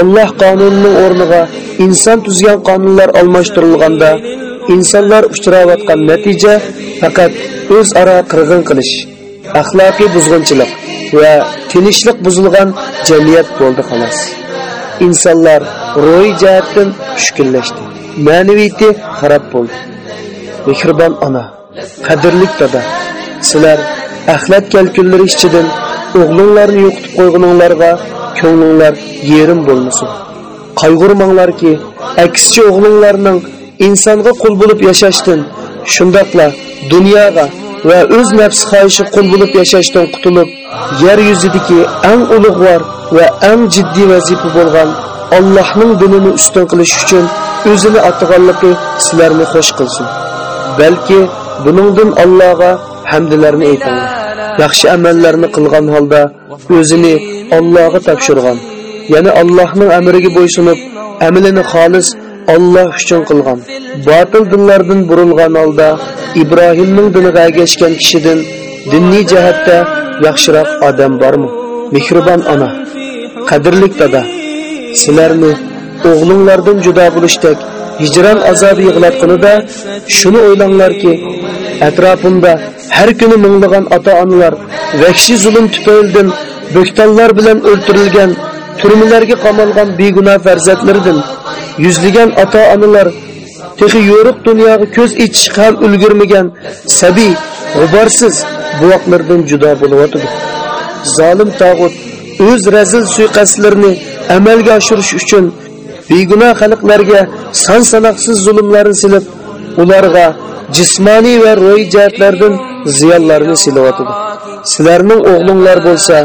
Alloh qonunining o'rniga inson tuzgan qonunlar almashtirilganda insonlar uchrayotgan natija faqat o'zaro qirg'in qilish axloqiy buzg'unchilik va tinchlik buzilgan jamiyat bo'ldi xolos. Insonlar ro'y jihatdan tushkunlashdi ma'naviyati xarob bo'ldi. Mehribon ona qadrli dada sizlar axlat kalkunlari ichidan o'g'linglarni yo'qitib qo'yguninglarga ko'nglinglar yerim bo'lmasin. Qayg'urmanglarki aksicha o'g'linglarning insonga qul bo'lib yashashdan shundoqla dunyoga va o'z nafs xohishi qul bo'lib yashashdan qutulib yer yuzidagi eng ulug'vor va eng jiddiy vazifa bo'lgan Allohning dinini ustun qilish uchun o'zini atganligi sizlarni xush qilsin. Balki buningdan Allohga hamdlarni aytinglar yaxshi amallarni qilgan holda o'zini Allohga topshirgan. Yana Allohning amriga bo'ysunib amalini xolis Alloh uchun qilgan. Botil dinlardan burilgan holda Ibrohimning diniga ergashgan kishidan dinniy jihatda yaxshiroq odam bormi? Mehribon ana, qadrlik dada sizlarni o'g'linglardan judo bo'lishdek hijron azobi şunu shuni o'ylanglarki atrofimda har kuni minglagan ota onalar vahshiy zulm tufaylidan bo'ktonlar bilan o'ltirilgan turmalarga qamalgan begunoh farzandlaridan yuzlagan ota onalar texi yo'riq dunyoga ko'z ichish ham ulgurmagan sabiy g'uborsiz buvoqlardan judo bo'lyotidi zolim tog'ut o'z razil suiqasdlarini amalga oshirish uchun begunoh xalqlarga son sanoqsiz zulmlarni silib ularga jismoniy va ruhiy jihatlardan ziyonlarni silyotidi sizlarning o'g'linglar bo'lsa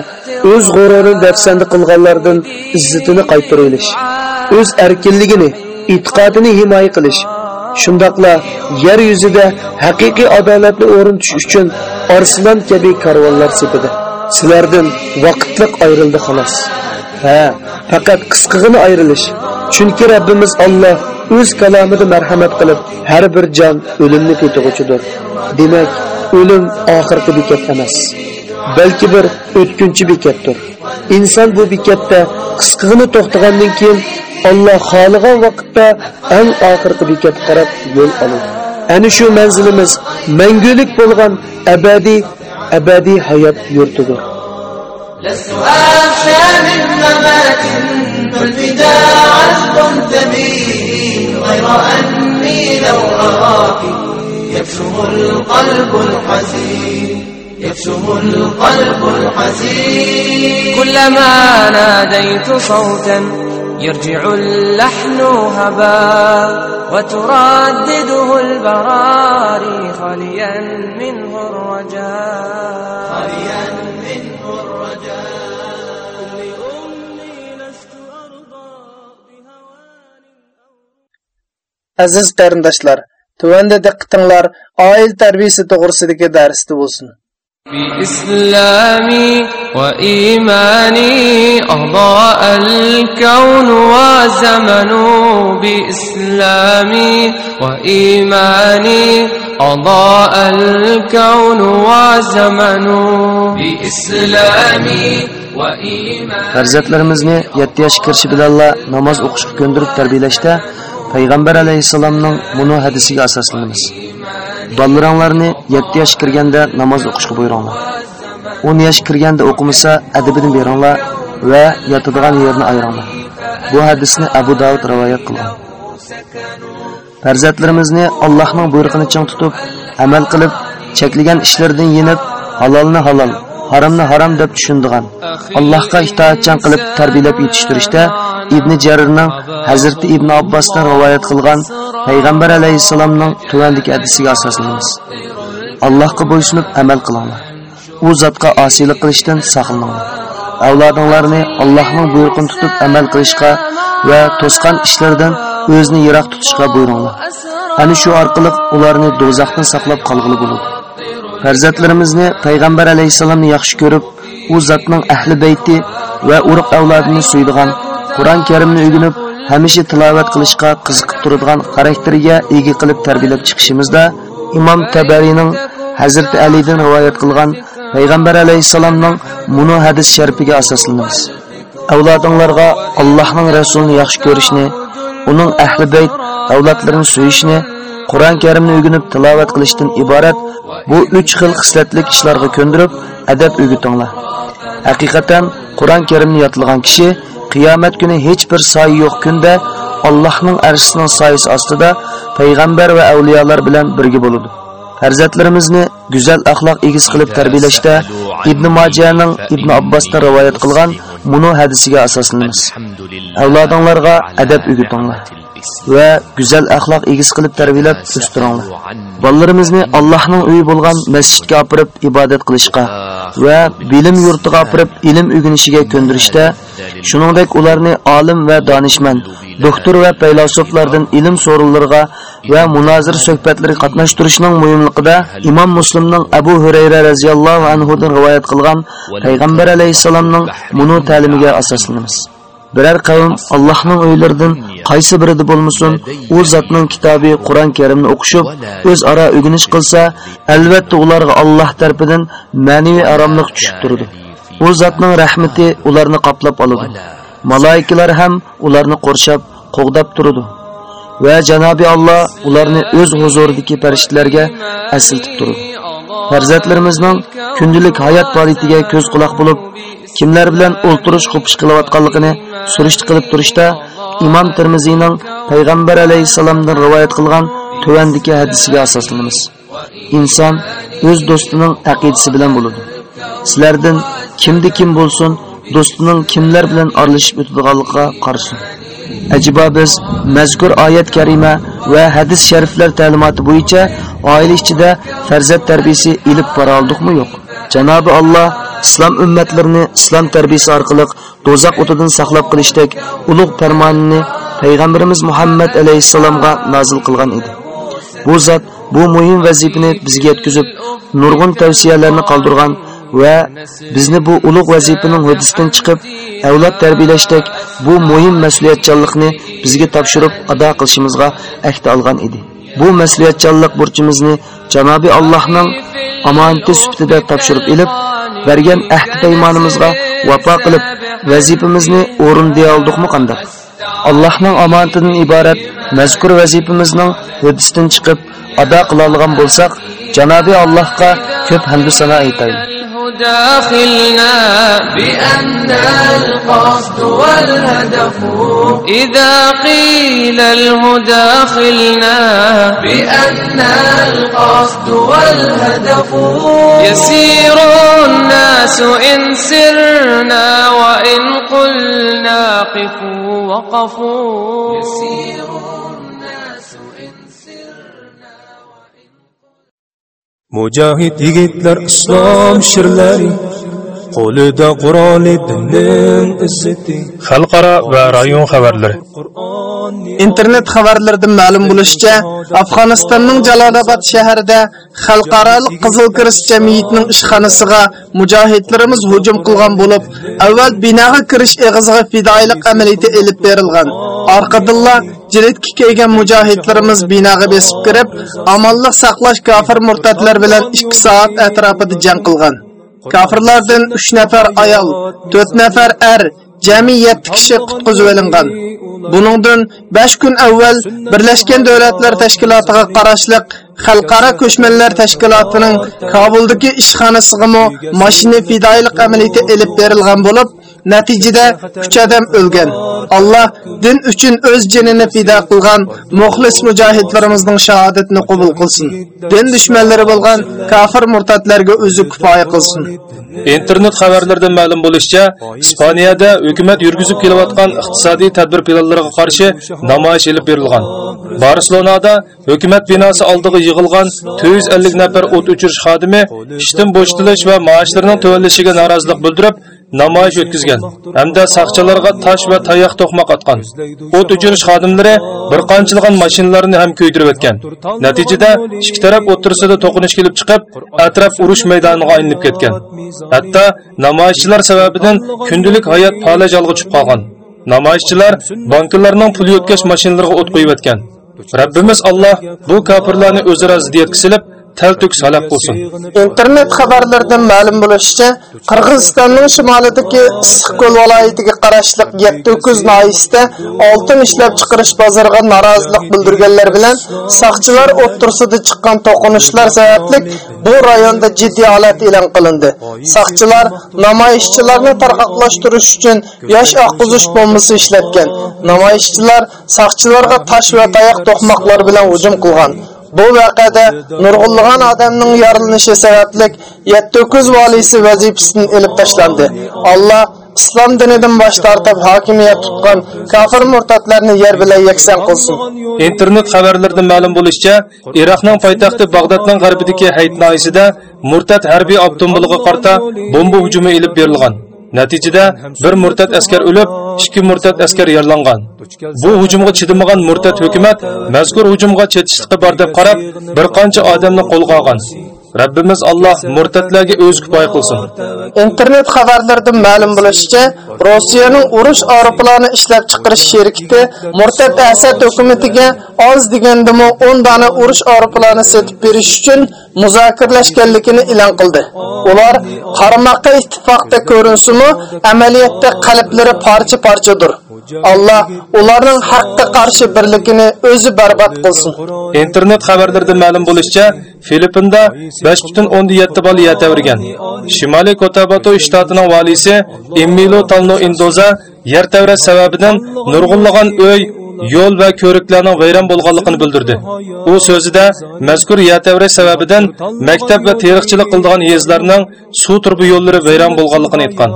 o'z g'ururini dafsandi qilganlardan izzatini qaytarilish o'z erkinligini e'tiqodini himoya qilish. Shundoqla yer yuzida haqiqiy adolatni o'rnatish uchun arslon kabi karvonlar sepidi. Sizlardan vaqtliq ayrildi xolos. Ha faqat qisqig'ini ayrilish. Chunki Rabbimiz Alloh o'z kalomida marhamat qilib har bir jon o'limni tetig'uchidir demak o'lim oxirgi bekat emas balki bir o'tkinchi bekatdir. Inson bu bekatda qisqig'ini to'xtagandan keyin Alloh xohlagan vaqtda eng oxirgi bekatga qarab yo'l oladi. Ana shu manzilimiz mangulik bo'lgan abadiy abadiy hayot yurtidir. فالفداء عذب ثمين غير أني لو أراك. يكشف القلب الحزين يكشف القلب الحزين. كلما ناديت صوتا يرجع اللحن هبا وتردده البراري خاليا منه الرجاء. خاليا منه aziz qarindoshlar tuvanda diqqatinglar oila tarbiyasi to'g'risidagi darsda bo'lsin بإسلامي وإيماني أضاء الكون وزمن بإسلامي وإيماني أضاء الكون وزمن بإسلامي وإيماني farzandlarimizni 7 yosh kirishi bilanla namoz o'qishga ko'ndirib tarbiyalashda payg'ambar alayhissalomning buni hadisiga asoslanamiz. Bolalaringlarni 7 yosh kirganda namoz o'qishga buyuringlar. 10 yosh kirganda o'qimasa adabini beringlar va yotadigan yerini ayringlar bu hadisni abu davud rivoyat qilgan. Farzandlarimizni allohning buyrug'ini ching tutib amal qilib cheklagan ishlardan yenib halolni halol haromni harom deb tushundigan. Allohga itoatchan qilib tarbiyalab yetishtirishda ibn jarirning hazrati ibn abbosdan rivoyat qilgan payg'ambar alayhissalomning tuvandagi hadisiga asoslanamiz. Allohga bo'ysunib amal qilinglar. U zotga osiylik qilishdan saqlaninglar. Avlodinglarni allohning buyrug'ini tutib amal qilishga va to'sqan ishlardan o'zini yiroq tutishga buyuringlar ana shu orqali ularni do'zaxdan saqlab qolg'ili bo'ladi farzandlarimizni payg'ambar alayhissalomni yaxshi ko'rib u zotning ahli bayti va urug' avlodini suydigan qur'on karimni o'rganib hamisha tilovat qilishga qiziqib turadigan xarakteriga ega qilib tarbiyalab chiqishimizda imom tabariyning hazrati alidan rivoyat qilgan payg'ambar alayhissalomning munu hadis sharifiga asoslanamiz. Avlodinglarga allohning rasulini yaxshi ko'rishni uning ahli bayt avlodlarini suyishni qur'on karimni o'rganib tilovat qilishdan iborat bu uch xil xislatlik ishlarga ko'ndirib adab o'rgatinglar. Haqiqatan qur'on karimni yodlagan kishi qiyomat kuni hech bir soyi yo'q kunda allohning arshisining soyasi ostida payg'ambar va avliyolar bilan birga bo'ladi. Farzandlarimizni go'zal axloq egiz qilib tarbiyalashda ibn mojaning ibn abbosdan rivoyat qilgan munu hadisiga asoslanamiz. Avlodinglarga adab o'rgatinglar. Va go'zal axloq egisi qilib tarbiyalab o'stiringlar bolalarimizni allohning uyi bo'lgan masjidga opirib ibodat qilishga va bilim yurtiga opirib ilm o'rganishiga ko'ndirishda shuningdek ularni olim va donishmand doktor va faylasuflardan ilm so'rovlariga va munozir suhbatlariga qatnashtirishning muhimligida imom muslimning abu hurayra roziyallohu anhudan rivoyat qilgan payg'ambar alayhissalomning munu ta'limiga asoslanamiz. Biror qavm allohning uylaridan qaysi birida bo'lmasin u zotning kitobi qur'on karimni o'qishib o'zaro o'g'inish qilsa albatta ularga alloh tarafidan ma'naviy aromlik tushib turadi. U zotning rahmati ularni qoplab oladi. Maloikalar ham ularni qo'rshab qo'g'dab turadi. Va janobi alloh ularni o'z huzuridagi farishtalarga asiltib turadi. Farzandlarimizning kundalik hayot faoliyatiga ko'z quloq bo'lib kimlar bilan o'ltirish xupish qilayotganligini surishti qilib turishda imom termiziyning payg'ambar alayhissalomdan rivoyat qilgan tuvandiki hadisiga asoslanamiz. Inson o'z do'stining aqidasi bilan bo'ladi. Sizlardan kimdi kim bo'lsin do'stining kimlar bilan aralashib o'tadiganligiga qarasin ajiba biz mazkur oyat karima va hadis shariflar ta'limoti bo'yicha oila ichida farzand tarbiyasi ilib bora oldikmi yo'q? Janobi alloh islom ummatlarini islom tarbiyasi orqali do'zax o'tidan saqlab qolishdek ulug' farmonini payg'ambarimiz muhammad alayhissalomga nozil qilgan edi. Bu zot bu muhim vazifani bizga yetkazib nurg'un tavsiyalarni qoldirgan va bizni bu ulug' vazifaning hudisidan chiqib avlod tarbiyalashdek bu muhim mas'uliyatchanlikni bizga topshirib ado qilishimizga ahd olgan edi. Bu mas'uliyatchanlik burchimizni janobi allohning omonati sifatida topshirib ilib bergan ahd paymonimizga vafo qilib vazifamizni o'rinlay oldikmi qandoq allohning omonatidan iborat mazkur vazifamizning hudisdan chiqib ado qila olgan bo'lsak janobi allohga ko'p hamdu sano aytaylik داخلنا بأن القصد والهدف إذا قيل الهدى خلنا بأن القصد والهدف يسير الناس إن سرنا وإن قلنا قفوا وقفوا يسير Mujahid yigitlar islom shirlari qo'lida quroli dinning izzati xalqaro va rayon xabarlari. Internet xabarlaridan ma'lum bo'lishicha afg'onistonning jalolobod shahrida xalqaro qizil kirist jamiyatining ishxonasiga mujohidlarimiz hujum qilgan bo'lib avval binoga kirish eg'iziga fidoyilik amaliyoti elib berilgan. Orqadilla jiritga kelgan mujohidlarimiz binoga besib kirib omonlik saqlash kofir murtadlar bilan 2 soat atrofida jang qilgan kofirlardan 3 nafar ayol 4 nafar er jami 7 kishi qutqizib olingan buningdan 5 kun avval birlashgan davlatlar tashkilotiga qarashliq xalqaro ko'chmanlar tashkilotining kobuldagi ishxonasiga mashina fidoyilik amaliyoti elib berilgan bo'lib natijada uch odam o'lgan. Alloh din uchun o'z jinini fido qilgan muxlis mujohidlarimizning shahodatini qabul qilsin. Din dushmanlari bo'lgan kofir murtadlarga o'zi kifoya qilsin. Internet xabarlaridan ma'lum bo'lishicha ispaniyada hukumat yurgizib kelayotgan iqtisodiy tadbir planlariga qarshi namoyish ilib berilgan. Barselonada hukumat binosi oldiga yig'ilgan 450 nafar o't o'chirish xodimi ishdan bo'shatilish va maoshlarning tuvallishiga norozilik bildirib namoyish o'tkazgan. Hamda saqchilarga tosh va tayoq to'qmoq otgan o't o'chirish xodimlari bir qanchilgan mashinalarni ham kuydirib o'tgan. Natijada ikki taraf o'tirsada to'qinish kelib chiqib atrof urush maydoniga aylanib ketgan. Hatto namoyishchilar sababidan kundalik hayot palajalga tushib qolgan. Namoyishchilar bankalarning pul yo'tkash mashinalariga o't qo'yib o'tgan. Rabbimiz Alloh bu kofirlarni o'zaro ziddiyatga silib taltuk salab bo'lsin. Internet xabarlaridan ma'lum bo'lishicha qirg'izistonning shimolidagi issiqko'l viloyatiga qarashli 79 noyisda oltin ishlab chiqarish bozoriga norozilik bildirganlar bilan soqchilar o'ttirsida chiqqan to'qinishlar sababli bu rayonda jiddiy holat e'lon qilindi. Soqchilar namoyishchilarni tarqoqlashtirish uchun yosh oqquzish bombasi ishlatgan namoyishchilar soqchilarga tosh va tayoq to'qmoqlar bilan hujum qilgan. Bu vaqada nurg'unlagan odamning yorilinishi yetti 79 valisi vazifasidan ilib tashlandi. Alloh islom dinidan bosh tortib hokimiyat tutgan kofir murtadlarni yer bilan yaksan qilsin internet xabarlaridan ma'lum bo'lishicha iroqning poytaxti bag'dodning g'arbidagi hayit noisida murtad harbiy avtomobiliga qarta bomba hujumi ilib berilgan natijada bir murtad askar o'lib ikki murtad askar yaralangan. Bu hujumga chidamagan murtad hukumat mazkur hujumga chetishliqi bor deb qarab bir qancha odamni qo'lga olgan. Rabbimiz Allah murtadlarga o'z kifoya qilsin. internet xabarlaridan ma'lum bo'lishicha rossiyaning urush aeroplani ishlab chiqarish sherikati murtad asad hukumatiga oz degandimi 10 dona urush aeroplani sotib berish uchun muzokaralashganligini e'lon qildi ular qarmoqqa ittifoqda ko'rinsimi amaliyotda qalblari parcha parchadir Allah ularning haqqa qarshi birligini o'zi barbod qilsin. internet xabarlarida ma'lum bo'lishicha Filippinda 5.7 bola yatavergan. Shimoliy Kotabato shtatining valisi Emilio Talno Indoza yer tavrash sababidan nurg'unlagan uy yo'l va ko'riklarning vayron bo'lganligini bildirdi. U so'zida mazkur yer tavrash sababidan maktab va teriqchilik qiladigan yezlarning suv turbi yo'llari vayron bo'lganligini aytgan.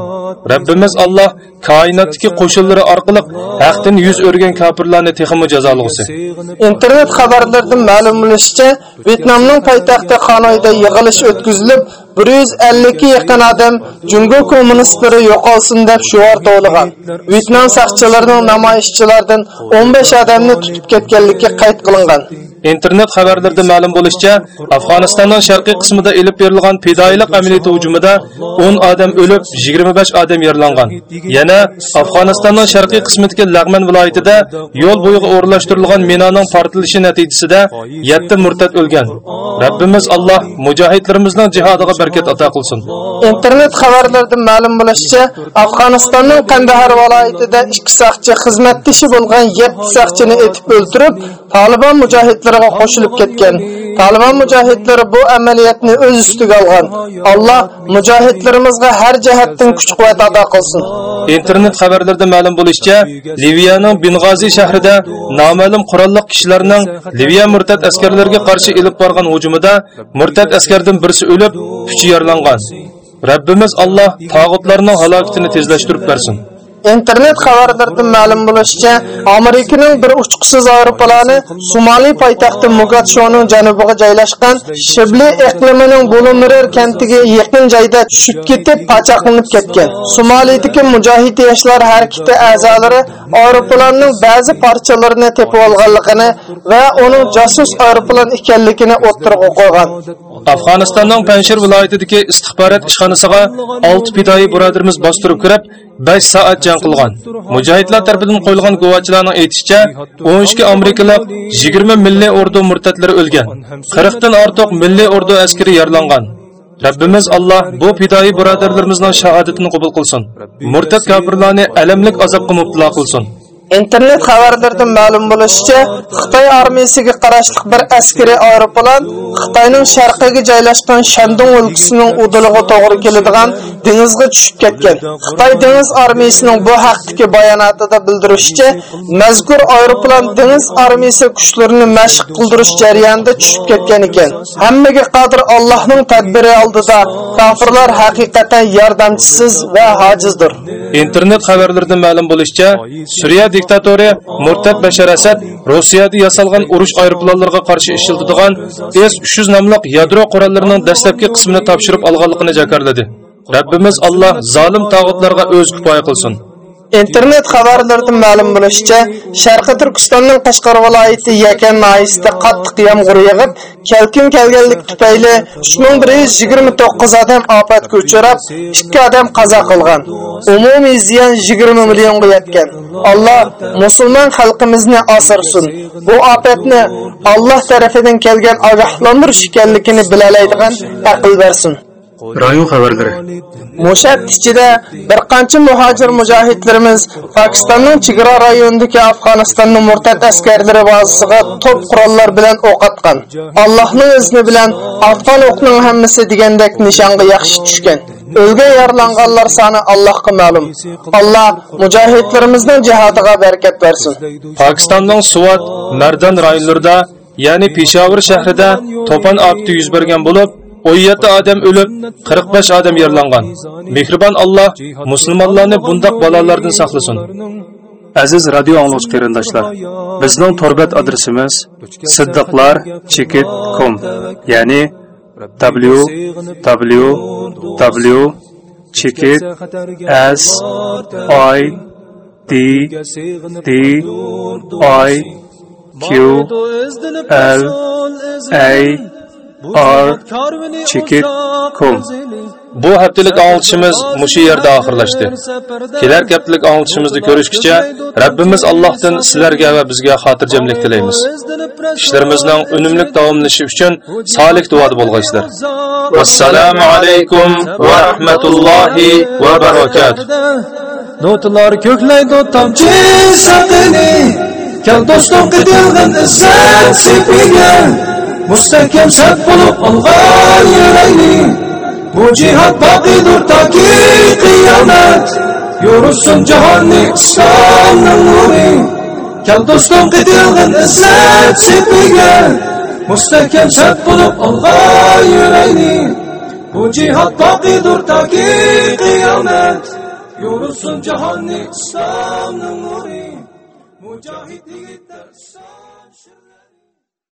Rabbimiz Alloh koinotdagi qo'shinlari orqali haqdan yuz o'rgan kofirlarni texmi jazolag'usi. internet xabarlaridan ma'lum bo'lishicha Vyetnamning poytaxti Xanoyda yig'ilish o'tkazilib 150 ga yaqin odam Jungo kommunistlari yo'qolsin deb shuar to'ligan. Vyetnam saqchilarining namoyishchilardan 15 odamni tutib ketganligi qayd qilingan. Internet xabarlarida ma'lum bo'lishicha afg'onistonning sharqiy qismida ilib berilgan fidoyilik amaliyoti hujumida 10 odam o'lib 25 odam yaralangan. Yana afg'onistonning sharqiy qismidagi lag'man viloyatida yo'l bo'yiga o'rlashtirilgan minoning portlashi natijasida 7 murtad o'lgan. Robbimiz alloh mujohidlarimizning jihodiga barkat ato qilsin. Internet xabarlaridan ma'lum bo'lishicha afg'onistonning qandahar viloyatida ikki saqchi xizmatdoshi bo'lgan 7 saqchini etib o'ldirib tolibon mujohidlar mujohidlariga qo'shilib ketgan. Tolibon mujohidlari bu amaliyotni o'z ustiga olgan. Alloh mujohidlarimizga har jihatdan kuch quvvat ato qilsin. Internet xabarlarida ma'lum bo'lishicha liviyaning bing'ozi shahrida noma'lum qurolli kishilarning liviya murtad askarlariga qarshi ilib borgan hujumida murtad askardan birisi o'lib uchi yaralangan. Rabbimiz Alloh tog'utlarning halokatini tezlashtirib bersin. Internet xabarlaridan ma'lum bo'lishicha amerikaning bir uchqusiz aeroplani somali poytaxti mugatshoning janubiga joylashgan shibli iqlimining bulunmirer kantiga yaqin joyda tushib ketib pachaqlanib ketgan. Somalidagi mujohid yoshlar harakati a'zolari aeroplanning ba'zi parchalarini tepib olganligini va uning jasus aeroplan ekanligini o'ttirg'a qo'ygan. Afg'onistonning panshir viloyatidagi istixborot ishxonasiga olti pidoyi birodarimiz bostirib kirib 5 soat jang qilgan. Mujohidlar tomonidan qo'yilgan guvohchilarning aytishicha, 12 amerikalik 20 milliy ordu murtatlari o'lgan. 40 dan ortiq milliy ordu askari yaralangan. Rabbimiz Alloh bu fidoyi birodarlarimizning shahodatini qabul qilsin. Murtad kofirlarni alamlik azobga mubtalo qilsin. Internet xabarlaridan ma'lum bo'lishicha xitoy armiyasiga qarashli bir askariy aeroplan xitoyning sharqiga joylashgan shandong o'lkasining udiliga to'g'ri keladigan dengizga tushib ketgan. Xitoy dengiz armiyasining bu haqdagi bayonotida bildirishicha mazkur aeroplan dengiz armiyasi kuchlarini mashq qildirish jarayonida tushib ketgan ekan. Hammaga qodir allohning tadbiri oldida kofirlar haqiqatan yordamchisiz va hojizdir. Internet xabarlaridan ma'lum bo'lishicha suriya diktatori murtad bashar asad rossiyada yasalgan urush aeroplanlariga qarshi ishlatadigan s-300 nomli yadro qurollarining dastlabki qismini topshirib olganligini jakarladi rabbimiz alloh zolim tog'utlarga o'z kifoya qilsin. Internet xabarlaridan ma'lum bo'lishicha sharqi turkistonning qashqar viloyati yakan noyisida qattiq yomg'ir yog'ib kelkin kelganlik tufayli 3129 odam ofatga uchrab 2 odam qazo qilgan. Umumiy ziyon 20 millionga yetgan. Alloh musulmon xalqimizni asirsin. Bu ofatni alloh tarafidan kelgan ogohlantirish ekanligini bilalaydigan aql bersin. Rayon xabarlari Mushat ichida bir qancha muhojir mujohidlarimiz Pokistonning chegara rayonidagi Afg'onistonning murtad askarlari bazasiga top qurollar bilan o'q atgan. Allohning izni bilan afg'on o'qning hammasi degandek nishonga yaxshi tushgan. O'lgan yaralanganlar soni Allohga ma'lum. Alloh mujohidlarimizning jihodiga barakat bersin. Pokistonning Suvat, Mardan rayonlarida, ya'ni Peshawar shahrida to'fon ofati yuz bergan bo'lib, 17 odam o'lib, 45 odam yaralangan. Mehribon Alloh musulmonlarni bundoq balolardan saqlasin. Aziz radio anglovchi qarindoshlar, bizning torbat adresimiz siddiqlar.com, ya'ni www chekit s i d d i q l a r chekit.com Bu haftalik anglitishimiz mushu yerda oxirlashdi. Kelar haftalik anglitishimizni ko'rishgacha Rabbimiz Allohdan sizlarga va bizga xotirjamlik tilaymiz. Ishlarimizning unumli davomlashi uchun solih duoda bo'lg'aysizlar. Assalomu alaykum va rahmatullohi va barakatuh. Notalar ko'klaydi tomchi saqini Kel do'stim qidirg'in izzat sepiga Müstehkem sert bulup algan yüreğini Bu cihat bakidur ta ki kıyamet. Yorulsun cihani İslam'ın nuri. Kel dostum gidilgin izzet sipiye Müstehkem sert bulup algan yüreğini Bu cihat bakidur ta ki kıyamet. Yorulsun cihani İslam'ın nuri. Mücahit yiğitler İslam'ın